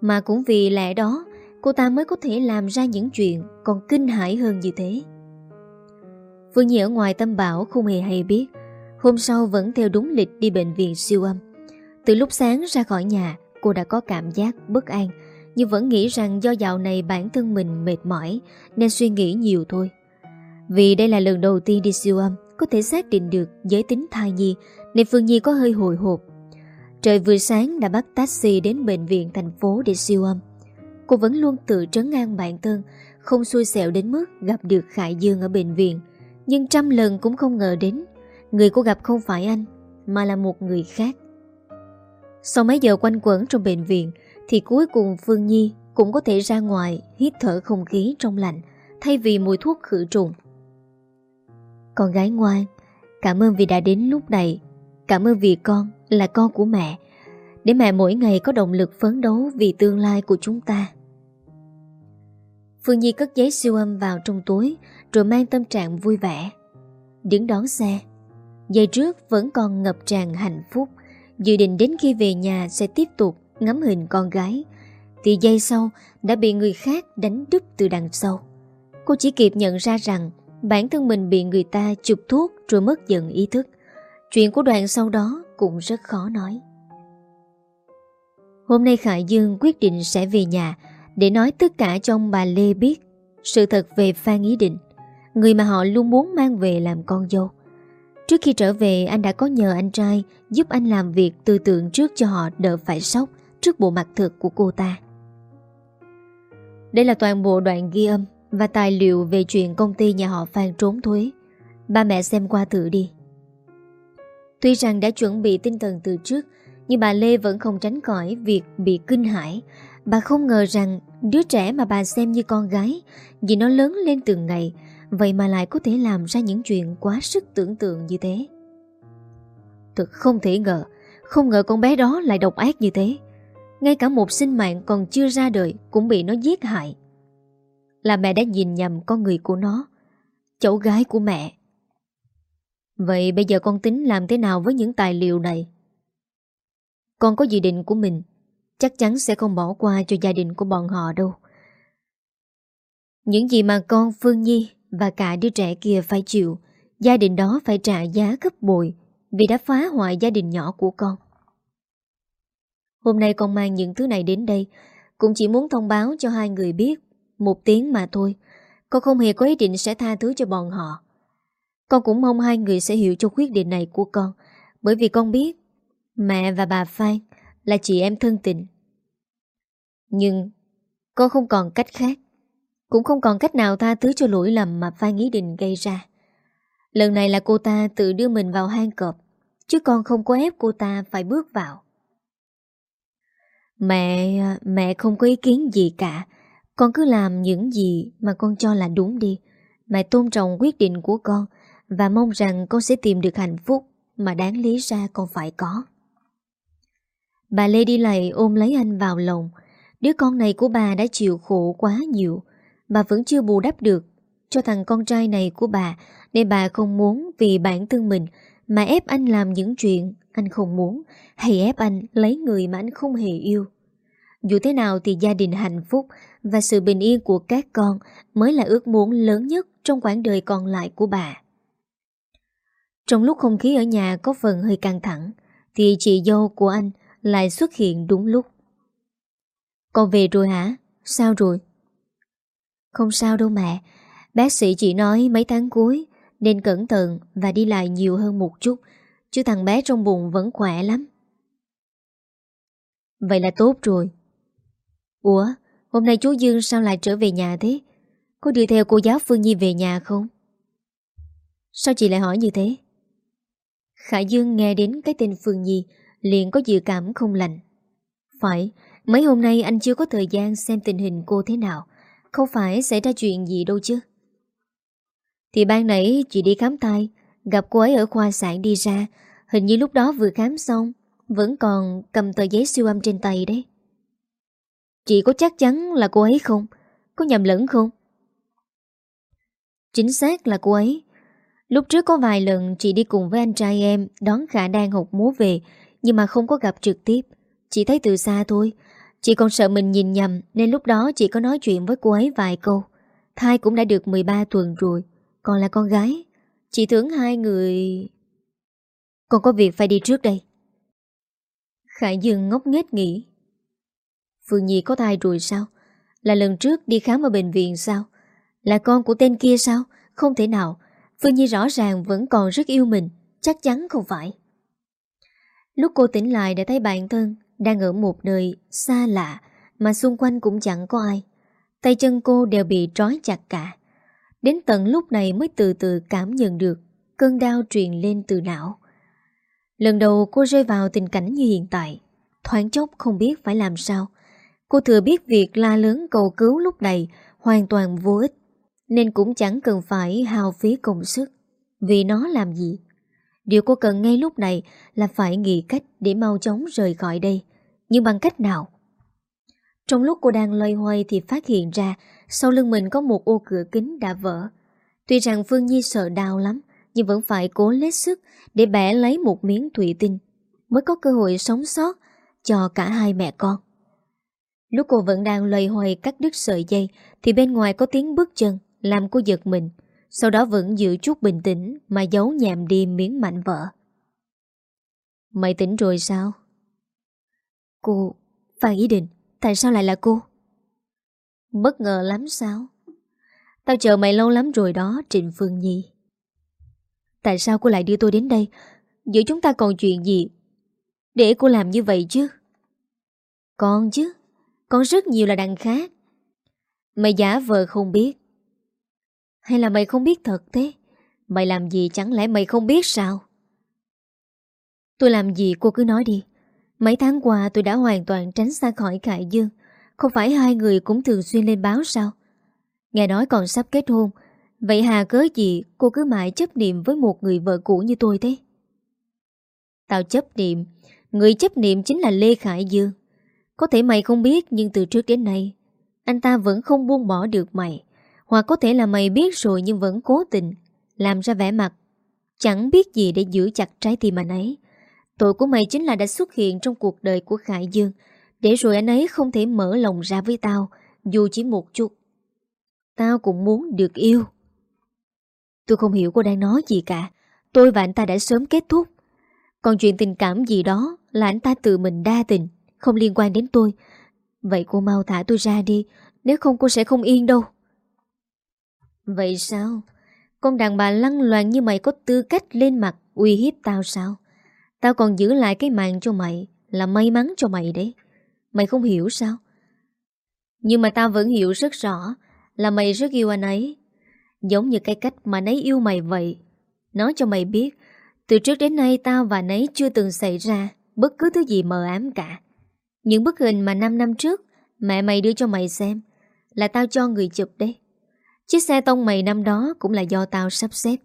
Mà cũng vì lẽ đó, Cô ta mới có thể làm ra những chuyện Còn kinh hãi hơn như thế. Phương Nhi ở ngoài tâm bảo không hề hay biết. Hôm sau vẫn theo đúng lịch đi bệnh viện siêu âm. Từ lúc sáng ra khỏi nhà Cô đã có cảm giác bất an, Nhưng vẫn nghĩ rằng do dạo này bản thân mình mệt mỏi, Nên suy nghĩ nhiều thôi. Vì đây là lần đầu tiên đi siêu âm, Có thể xác định được giới tính thai nhi, Nên Phương Nhi có hơi hồi hộp. Trời vừa sáng đã bắt taxi đến bệnh viện thành phố để siêu âm. Cô vẫn luôn tự trấn an bản thân, Không xui xẻo đến mức gặp được Khải Dương ở bệnh viện. Nhưng trăm lần cũng không ngờ đến, Người cô gặp không phải anh, Mà là một người khác. Sau mấy giờ quanh quẩn trong bệnh viện Thì cuối cùng Phương Nhi Cũng có thể ra ngoài hít thở không khí trong lạnh Thay vì mùi thuốc khử trùng. Con gái ngoan Cảm ơn vì đã đến lúc này. Cảm ơn vì con là con của mẹ. Để mẹ mỗi ngày có động lực phấn đấu Vì tương lai của chúng ta. Phương Nhi cất giấy siêu âm vào trong túi Rồi mang tâm trạng vui vẻ. Đứng đón xe. Giây trước vẫn còn ngập tràn hạnh phúc, dự định đến khi về nhà sẽ tiếp tục ngắm hình con gái. Thì giây sau đã bị người khác đánh đúp từ đằng sau. Cô chỉ kịp nhận ra rằng bản thân mình bị người ta chụp thuốc rồi mất dần ý thức. Chuyện của đoạn sau đó cũng rất khó nói. Hôm nay Khải Dương quyết định sẽ về nhà để nói tất cả cho ông bà Lê biết sự thật về Phan Ý Định, người mà họ luôn muốn mang về làm con dâu. Trước khi trở về anh đã có nhờ anh trai giúp anh làm việc tư tưởng trước cho họ đỡ phải sốc trước bộ mặt thực của cô ta. Đây là toàn bộ đoạn ghi âm và tài liệu về chuyện công ty nhà họ Phan trốn thuế. Ba mẹ xem qua thử đi. Tuy rằng đã chuẩn bị tinh thần từ trước, nhưng bà Lê vẫn không tránh khỏi việc bị kinh hãi. Bà không ngờ rằng đứa trẻ mà bà xem như con gái, vì nó lớn lên từng ngày, vậy mà lại có thể làm ra những chuyện quá sức tưởng tượng như thế. Thật không thể ngờ, không ngờ con bé đó lại độc ác như thế. Ngay cả một sinh mạng còn chưa ra đời cũng bị nó giết hại. Là mẹ đã nhìn nhầm con người của nó, cháu gái của mẹ. Vậy bây giờ con tính làm thế nào với những tài liệu này? Con có dự định của mình Chắc chắn sẽ không bỏ qua cho gia đình của bọn họ đâu Những gì mà con Phương Nhi và cả đứa trẻ kia phải chịu. Gia đình đó phải trả giá gấp bội Vì đã phá hoại gia đình nhỏ của con. Hôm nay con mang những thứ này đến đây. Cũng chỉ muốn thông báo cho hai người biết Một tiếng mà thôi. Con không hề có ý định sẽ tha thứ cho bọn họ. Con cũng mong hai người sẽ hiểu cho quyết định này của con. Bởi vì con biết Mẹ và bà Phan là chị em thân tình. Nhưng con không còn cách khác. Cũng không còn cách nào tha thứ cho lỗi lầm mà Phan Ý Định gây ra. Lần này là cô ta tự đưa mình vào hang cọp, chứ con không có ép cô ta phải bước vào. Mẹ, mẹ không có ý kiến gì cả. Con cứ làm những gì mà con cho là đúng đi. Mẹ tôn trọng quyết định của con và mong rằng con sẽ tìm được hạnh phúc mà đáng lý ra con phải có. Bà Lê đi lại ôm lấy anh vào lòng Đứa con này của bà đã chịu khổ quá nhiều Bà vẫn chưa bù đắp được Cho thằng con trai này của bà, Nên bà không muốn vì bản thân mình Mà ép anh làm những chuyện Anh không muốn Hay ép anh lấy người mà anh không hề yêu Dù thế nào thì gia đình hạnh phúc Và sự bình yên của các con Mới là ước muốn lớn nhất Trong quãng đời còn lại của bà Trong lúc không khí ở nhà có phần hơi căng thẳng, Thì chị dâu của anh lại xuất hiện đúng lúc. Con về rồi hả? Sao rồi? Không sao đâu mẹ. Bác sĩ chỉ nói mấy tháng cuối nên cẩn thận và đi lại nhiều hơn một chút. Chứ thằng bé trong bụng vẫn khỏe lắm. Vậy là tốt rồi. Ủa, hôm nay chú Dương sao lại trở về nhà thế? Có đi theo cô giáo Phương Nhi về nhà không? Sao chị lại hỏi như thế? Khải Dương nghe đến cái tên Phương Nhi liền có dự cảm không lành. Phải, mấy hôm nay anh chưa có thời gian xem tình hình cô thế nào. Không phải xảy ra chuyện gì đâu chứ. Thì ban nãy chị đi khám tai, gặp cô ấy ở khoa sản đi ra. Hình như lúc đó vừa khám xong, vẫn còn cầm tờ giấy siêu âm trên tay đấy. Chị có chắc chắn là cô ấy không? Có nhầm lẫn không? Chính xác là cô ấy. Lúc trước có vài lần chị đi cùng với anh trai em đón khả đang học múa về nhưng mà không có gặp trực tiếp Chỉ thấy từ xa thôi Chị còn sợ mình nhìn nhầm, Nên lúc đó chị có nói chuyện với cô ấy vài câu. Thai cũng đã được 13 tuần rồi, Còn là con gái. Chị tưởng hai người Còn có việc phải đi trước đây. Khải Dương ngốc nghếch nghĩ. Phương Nhi có thai rồi sao? Là lần trước đi khám ở bệnh viện sao? Là con của tên kia sao? Không thể nào. Phương Nhi rõ ràng vẫn còn rất yêu mình, Chắc chắn không phải. Lúc cô tỉnh lại đã thấy bản thân đang ở một nơi xa lạ mà xung quanh cũng chẳng có ai. Tay chân cô đều bị trói chặt cả. Đến tận lúc này mới từ từ cảm nhận được cơn đau truyền lên từ não. Lần đầu cô rơi vào tình cảnh như hiện tại, thoáng chốc không biết phải làm sao. Cô thừa biết việc la lớn cầu cứu lúc này hoàn toàn vô ích, nên cũng chẳng cần phải hào phí công sức. Vì nó làm gì? Điều cô cần ngay lúc này là phải nghĩ cách để mau chóng rời khỏi đây. Nhưng bằng cách nào? Trong lúc cô đang loay hoay thì phát hiện ra sau lưng mình có một ô cửa kính đã vỡ. Tuy rằng Phương Nhi sợ đau lắm, Nhưng vẫn phải cố lấy sức Để bẻ lấy một miếng thủy tinh Mới có cơ hội sống sót Cho cả hai mẹ con Lúc cô vẫn đang loay hoay cắt đứt sợi dây Thì bên ngoài có tiếng bước chân Làm cô giật mình Sau đó vẫn giữ chút bình tĩnh Mà giấu nhẹm đi miếng mạnh vợ Mày tỉnh rồi sao? Cô... Phan Ý Định Tại sao lại là cô? Bất ngờ lắm sao? Tao chờ mày lâu lắm rồi đó Trịnh Phương Nhi. Tại sao cô lại đưa tôi đến đây? Giữa chúng ta còn chuyện gì? Để cô làm như vậy chứ? Còn chứ Còn rất nhiều là đằng khác. Mày giả vờ không biết. Hay là mày không biết thật thế? Mày làm gì chẳng lẽ mày không biết sao? Tôi làm gì cô cứ nói đi Mấy tháng qua tôi đã hoàn toàn tránh xa khỏi Khải Dương. Không phải hai người cũng thường xuyên lên báo sao? Nghe nói còn sắp kết hôn. Vậy hà cớ gì cô cứ mãi chấp niệm với một người vợ cũ như tôi thế? Tao chấp niệm. Người chấp niệm chính là Lê Khải Dương. Có thể mày không biết, nhưng từ trước đến nay, Anh ta vẫn không buông bỏ được mày. Hoặc có thể là mày biết rồi nhưng vẫn cố tình, Làm ra vẻ mặt, Chẳng biết gì để giữ chặt trái tim anh ấy. Tội của mày chính là đã xuất hiện trong cuộc đời của Khải Dương. Để rồi anh ấy không thể mở lòng ra với tao, Dù chỉ một chút. Tao cũng muốn được yêu. Tôi không hiểu cô đang nói gì cả. Tôi và anh ta đã sớm kết thúc. Còn chuyện tình cảm gì đó Là anh ta tự mình đa tình, Không liên quan đến tôi. Vậy cô mau thả tôi ra đi, Nếu không cô sẽ không yên đâu. Vậy sao? Con đàn bà lăng loàn như mày có tư cách lên mặt Uy hiếp tao sao? Tao còn giữ lại cái mạng cho mày, Là may mắn cho mày đấy. Mày không hiểu sao? Nhưng mà tao vẫn hiểu rất rõ Là mày rất yêu anh ấy. Giống như cái cách mà nấy yêu mày vậy. Nói cho mày biết, Từ trước đến nay tao và nấy chưa từng xảy ra Bất cứ thứ gì mờ ám cả. Những bức hình mà 5 năm trước Mẹ mày đưa cho mày xem Là tao cho người chụp đấy. Chiếc xe tông mày năm đó Cũng là do tao sắp xếp.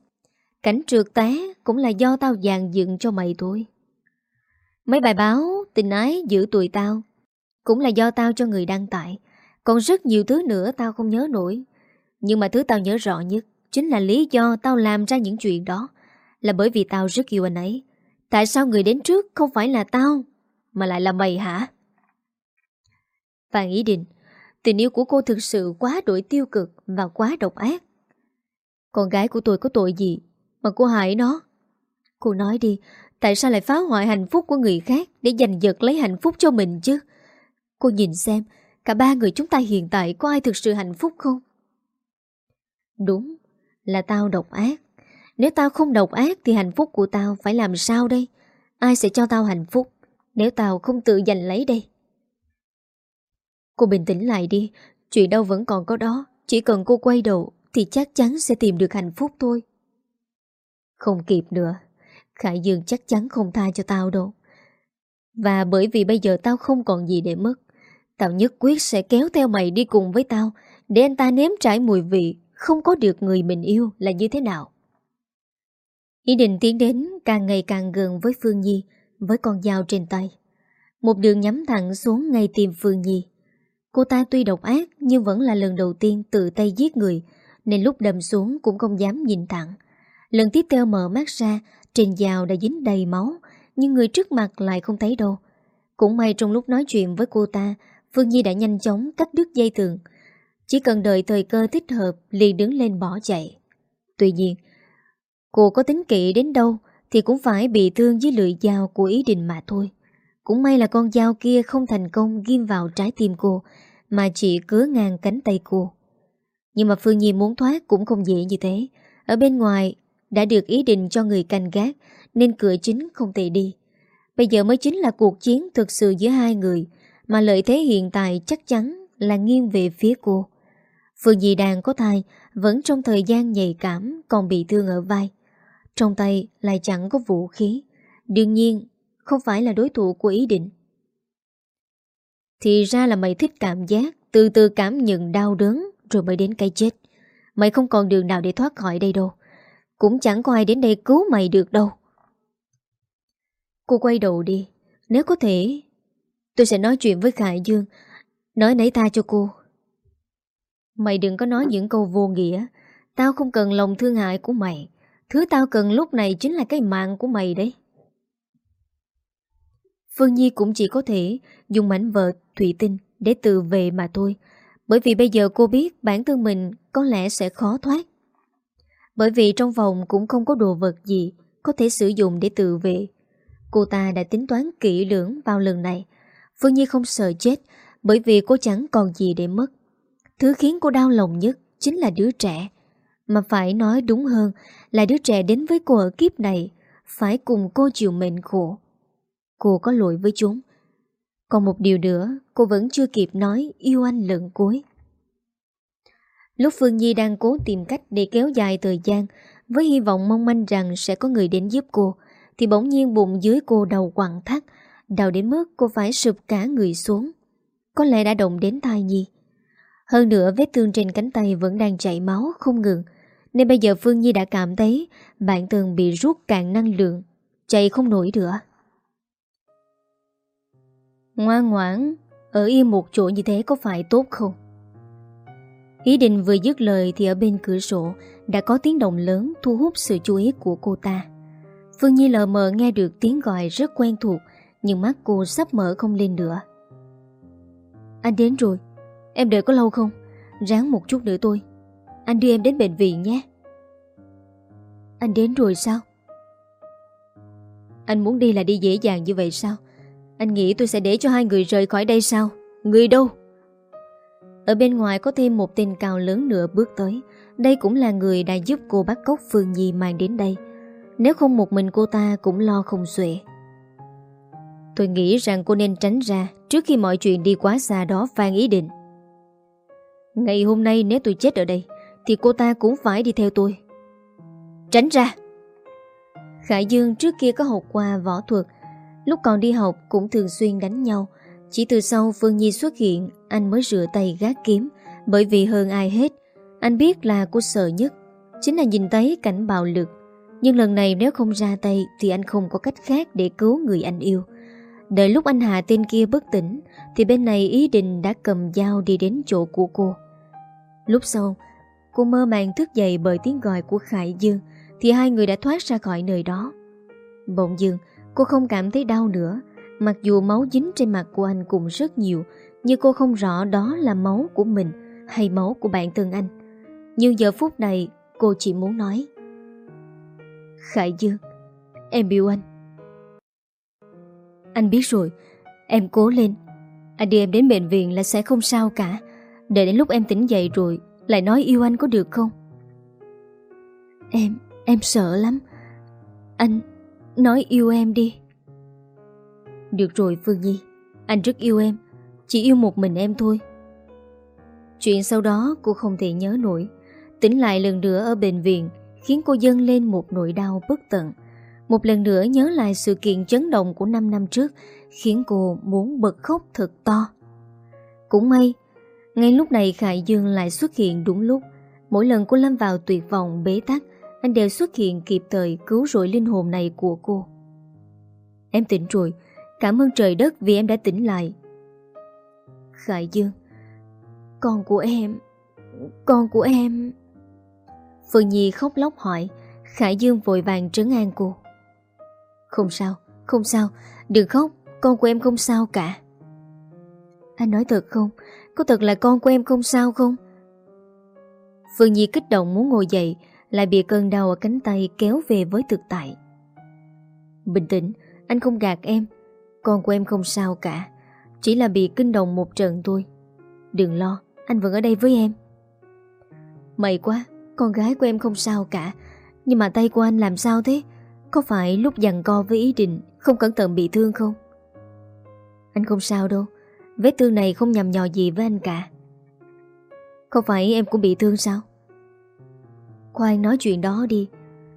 Cảnh trượt té cũng là do tao dàn dựng cho mày thôi. Mấy bài báo, tình ái giữ tụi tao Cũng là do tao cho người đăng tải. Còn rất nhiều thứ nữa tao không nhớ nổi. Nhưng mà thứ tao nhớ rõ nhất Chính là lý do tao làm ra những chuyện đó Là bởi vì tao rất yêu anh ấy. Tại sao người đến trước không phải là tao, Mà lại là mày hả? Phan Ý Định Tình yêu của cô thực sự quá đổi tiêu cực Và quá độc ác. Con gái của tôi có tội gì? Mà cô hại nó Cô nói đi, Tại sao lại phá hoại hạnh phúc của người khác Để giành giật lấy hạnh phúc cho mình chứ? Cô nhìn xem, Cả ba người chúng ta hiện tại có ai thực sự hạnh phúc không? Đúng, Là tao độc ác. Nếu tao không độc ác Thì hạnh phúc của tao phải làm sao đây? Ai sẽ cho tao hạnh phúc Nếu tao không tự giành lấy đây? Cô bình tĩnh lại đi, Chuyện đâu vẫn còn có đó. Chỉ cần cô quay đầu Thì chắc chắn sẽ tìm được hạnh phúc thôi. Không kịp nữa. Khải Dương chắc chắn không tha cho tao đâu. Và bởi vì bây giờ tao không còn gì để mất, Tao nhất quyết sẽ kéo theo mày đi cùng với tao, Để anh ta nếm trải mùi vị, Không có được người mình yêu là như thế nào. Ý định tiến đến càng ngày càng gần với Phương Nhi, Với con dao trên tay. Một đường nhắm thẳng xuống ngay tìm Phương Nhi. Cô ta tuy độc ác Nhưng vẫn là lần đầu tiên tự tay giết người, Nên lúc đâm xuống cũng không dám nhìn thẳng. Lần tiếp theo mở mắt ra, trên dao đã dính đầy máu, Nhưng người trước mặt lại không thấy đâu. Cũng may trong lúc nói chuyện với cô ta, Phương Nhi đã nhanh chóng cắt đứt dây tường Chỉ cần đợi thời cơ thích hợp, liền đứng lên bỏ chạy. Tuy nhiên, Cô có tính kỵ đến đâu Thì cũng phải bị thương với lưỡi dao của ý định mà thôi. Cũng may là con dao kia không thành công ghim vào trái tim cô, Mà chỉ cứa ngang cánh tay cô. Nhưng mà Phương Nhi muốn thoát cũng không dễ như thế. Ở bên ngoài đã được ý định cho người canh gác, nên cửa chính không thể đi. Bây giờ mới chính là cuộc chiến thực sự giữa hai người, mà lợi thế hiện tại chắc chắn là nghiêng về phía cô. Phương Dì Đàn có thai, vẫn trong thời gian nhạy cảm còn bị thương ở vai. Trong tay lại chẳng có vũ khí. Đương nhiên, không phải là đối thủ của ý định. Thì ra là mày thích cảm giác, từ từ cảm nhận đau đớn rồi mới đến cái chết. Mày không còn đường nào để thoát khỏi đây đâu. Cũng chẳng có ai đến đây cứu mày được đâu. Cô quay đầu đi. Nếu có thể Tôi sẽ nói chuyện với Khải Dương. Nói nấy ta cho cô. Mày đừng có nói những câu vô nghĩa. Tao không cần lòng thương hại của mày. Thứ tao cần lúc này chính là cái mạng của mày đấy. Phương Nhi cũng chỉ có thể dùng mảnh vợ thủy tinh để tự về mà thôi. Bởi vì bây giờ cô biết bản thân mình có lẽ sẽ khó thoát. Bởi vì trong phòng cũng không có đồ vật gì có thể sử dụng để tự vệ. Cô ta đã tính toán kỹ lưỡng vào lần này. Phương Nhi không sợ chết bởi vì cô chẳng còn gì để mất. Thứ khiến cô đau lòng nhất chính là đứa trẻ. Mà phải nói đúng hơn là đứa trẻ đến với cô ở kiếp này phải cùng cô chịu mệnh khổ. Cô có lỗi với chúng. Còn một điều nữa, cô vẫn chưa kịp nói yêu anh lần cuối. Lúc Phương Nhi đang cố tìm cách để kéo dài thời gian với hy vọng mong manh rằng sẽ có người đến giúp cô, thì bỗng nhiên bụng dưới cô đầu quặn thắt, đau đến mức cô phải sụp cả người xuống. Có lẽ đã động đến thai nhi. Hơn nữa vết thương trên cánh tay vẫn đang chảy máu không ngừng, nên bây giờ Phương Nhi đã cảm thấy bản thân bị rút cạn năng lượng, chạy không nổi nữa. Ngoan ngoãn, ở yên một chỗ như thế có phải tốt không? Ý định vừa dứt lời thì ở bên cửa sổ đã có tiếng động lớn thu hút sự chú ý của cô ta. Phương Nhi lờ mờ nghe được tiếng gọi rất quen thuộc nhưng mắt cô sắp mở không lên nữa. Anh đến rồi, em đợi có lâu không? Ráng một chút nữa tôi. Anh đưa em đến bệnh viện nhé. Anh đến rồi sao? Anh muốn đi là đi dễ dàng như vậy sao? Anh nghĩ tôi sẽ để cho hai người rời khỏi đây sao? Người đâu? Ở bên ngoài có thêm một tên cao lớn nữa bước tới. Đây cũng là người đã giúp cô bắt cóc Phương Nhi mang đến đây. Nếu không một mình cô ta cũng lo không xuể. Tôi nghĩ rằng cô nên tránh ra Trước khi mọi chuyện đi quá xa đó Phan ý định. Ngày hôm nay nếu tôi chết ở đây, Thì cô ta cũng phải đi theo tôi. Tránh ra! Khải Dương trước kia có học qua võ thuật, Lúc còn đi học cũng thường xuyên đánh nhau. Chỉ từ sau Phương Nhi xuất hiện, Anh mới rửa tay gác kiếm. Bởi vì hơn ai hết, Anh biết là cô sợ nhất, Chính là nhìn thấy cảnh bạo lực. Nhưng lần này nếu không ra tay Thì anh không có cách khác để cứu người anh yêu. Đợi lúc anh hạ tên kia bất tỉnh, Thì bên này ý định đã cầm dao đi đến chỗ của cô. Lúc sau, Cô mơ màng thức dậy bởi tiếng gọi của Khải Dương, Thì hai người đã thoát ra khỏi nơi đó. Bỗng dưng, Cô không cảm thấy đau nữa. Mặc dù máu dính trên mặt của anh cũng rất nhiều Nhưng cô không rõ đó là máu của mình Hay máu của bạn thân anh. Nhưng giờ phút này cô chỉ muốn nói Khải Dương Em yêu anh. Anh biết rồi Em cố lên. Anh đưa em đến bệnh viện là sẽ không sao cả. Để đến lúc em tỉnh dậy rồi Lại nói yêu anh có được không? Em, em sợ lắm. Anh, Nói yêu em đi. Được rồi Phương Nhi. Anh rất yêu em. Chỉ yêu một mình em thôi. Chuyện sau đó cô không thể nhớ nổi. Tỉnh lại lần nữa ở bệnh viện Khiến cô dâng lên một nỗi đau bất tận. Một lần nữa nhớ lại sự kiện chấn động của 5 năm trước Khiến cô muốn bật khóc thật to. Cũng may Ngay lúc này Khải Dương lại xuất hiện đúng lúc. Mỗi lần cô lâm vào tuyệt vọng bế tắc anh đều xuất hiện kịp thời cứu rỗi linh hồn này của cô. Em tỉnh rồi, cảm ơn trời đất vì em đã tỉnh lại. Khải Dương, con của em, con của em... Phương Nhi khóc lóc hỏi, Khải Dương vội vàng trấn an cô. Không sao, không sao, đừng khóc, con của em không sao cả. Anh nói thật không? Có thật là con của em không sao không? Phương Nhi kích động muốn ngồi dậy lại bị cơn đau ở cánh tay kéo về với thực tại. Bình tĩnh, anh không gạt em. Con của em không sao cả. Chỉ là bị kinh động một trận thôi. Đừng lo, anh vẫn ở đây với em. May quá, con gái của em không sao cả. Nhưng mà tay của anh làm sao thế? Có phải lúc dằn co với ý định không cẩn thận bị thương không? Anh không sao đâu. Vết thương này không nhầm nhò gì với anh cả. Không phải em cũng bị thương sao? Khoan nói chuyện đó đi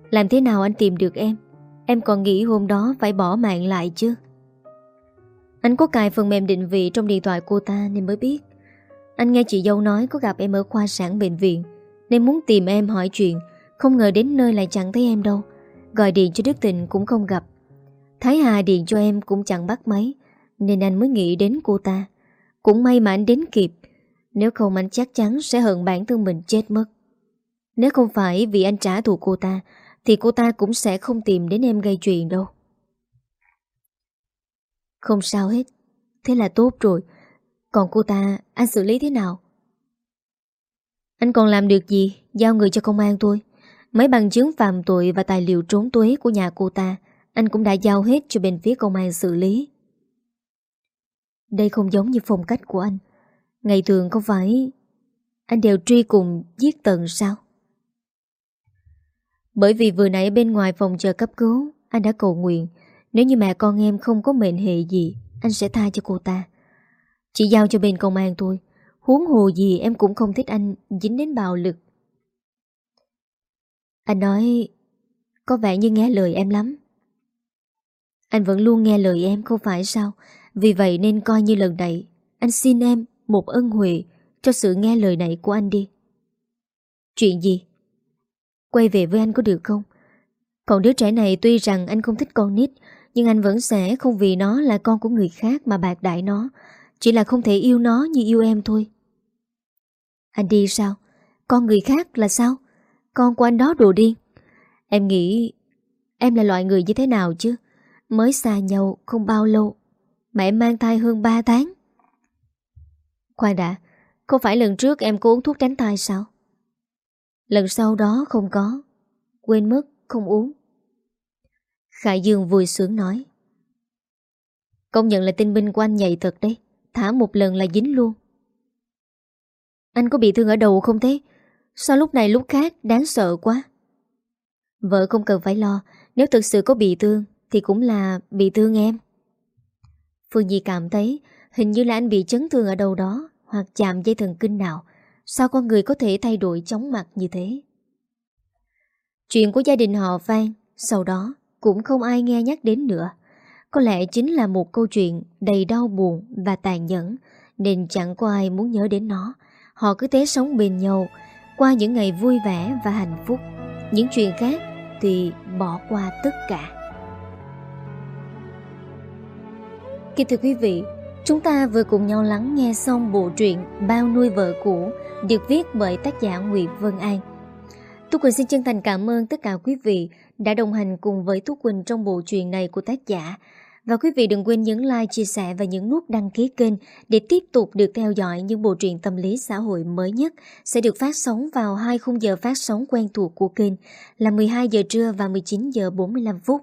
Làm thế nào anh tìm được em Em còn nghĩ hôm đó phải bỏ mạng lại chứ anh có cài phần mềm định vị trong điện thoại cô ta nên mới biết. Anh nghe chị dâu nói có gặp em ở khoa sản bệnh viện, Nên muốn tìm em hỏi chuyện, Không ngờ đến nơi lại chẳng thấy em đâu. Gọi điện cho Đức Tình cũng không gặp. Thái Hà điện cho em cũng chẳng bắt máy, Nên anh mới nghĩ đến cô ta. Cũng may mà anh đến kịp, Nếu không anh chắc chắn sẽ hận bản thân mình chết mất. Nếu không phải vì anh trả thù cô ta, Thì cô ta cũng sẽ không tìm đến em gây chuyện đâu. Không sao hết. Thế là tốt rồi. Còn cô ta, anh xử lý thế nào? Anh còn làm được gì? Giao người cho công an tôi Mấy bằng chứng phạm tội và tài liệu trốn tuế của nhà cô ta, Anh cũng đã giao hết cho bên phía công an xử lý. Đây không giống như phong cách của anh. Ngày thường không phải Anh đều truy cùng giết tận sao? Bởi vì vừa nãy bên ngoài phòng chờ cấp cứu, Anh đã cầu nguyện. Nếu như mẹ con em không có mệnh hệ gì Anh sẽ tha cho cô ta Chỉ giao cho bên công an thôi Huống hồ gì em cũng không thích anh Dính đến bạo lực Anh nói Có vẻ như nghe lời em lắm Anh vẫn luôn nghe lời em không phải sao Vì vậy nên coi như lần này Anh xin em một ân huệ cho sự nghe lời này của anh đi. Chuyện gì? Quay về với anh có được không? Còn đứa trẻ này tuy rằng anh không thích con nít, nhưng anh vẫn sẽ không vì nó là con của người khác mà bạc đại nó. Chỉ là không thể yêu nó như yêu em thôi. Anh đi sao? Con người khác là sao? Con của anh đó đồ điên. Em nghĩ em là loại người như thế nào chứ? Mới xa nhau không bao lâu mà em mang thai hơn 3 tháng. Khoan đã, không phải lần trước em có uống thuốc tránh thai sao? Lần sau đó không có, quên mất không uống. Khải Dương vui sướng nói. Công nhận là tinh binh của anh nhạy thật đấy, thả một lần là dính luôn. Anh có bị thương ở đầu không thế? Sao lúc này lúc khác đáng sợ quá? Vợ không cần phải lo, nếu thực sự có bị thương thì cũng là bị thương em. Phương Nhi cảm thấy hình như là anh bị chấn thương ở đâu đó hoặc chạm dây thần kinh nào. Sao con người có thể thay đổi chóng mặt như thế? Chuyện của gia đình họ Phan sau đó cũng không ai nghe nhắc đến nữa. Có lẽ chính là một câu chuyện đầy đau buồn và tàn nhẫn nên chẳng có ai muốn nhớ đến nó. Họ cứ thế sống bên nhau qua những ngày vui vẻ và hạnh phúc. Những chuyện khác thì bỏ qua tất cả. Kính thưa quý vị, Chúng ta vừa cùng nhau lắng nghe xong bộ truyện Bao nuôi vợ cũ được viết bởi tác giả Nguyễn Vân An. Tôi cũng xin chân thành cảm ơn tất cả quý vị đã đồng hành cùng với Tú Quỳnh trong bộ truyện này của tác giả. Và quý vị đừng quên nhấn like, chia sẻ và nhấn nút đăng ký kênh để tiếp tục được theo dõi những bộ truyện tâm lý xã hội mới nhất sẽ được phát sóng vào hai khung giờ phát sóng quen thuộc của kênh là 12 giờ trưa và 19 giờ 45 phút.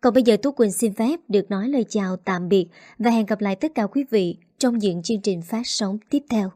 Còn bây giờ Tú Quỳnh xin phép được nói lời chào tạm biệt và hẹn gặp lại tất cả quý vị trong những chương trình phát sóng tiếp theo.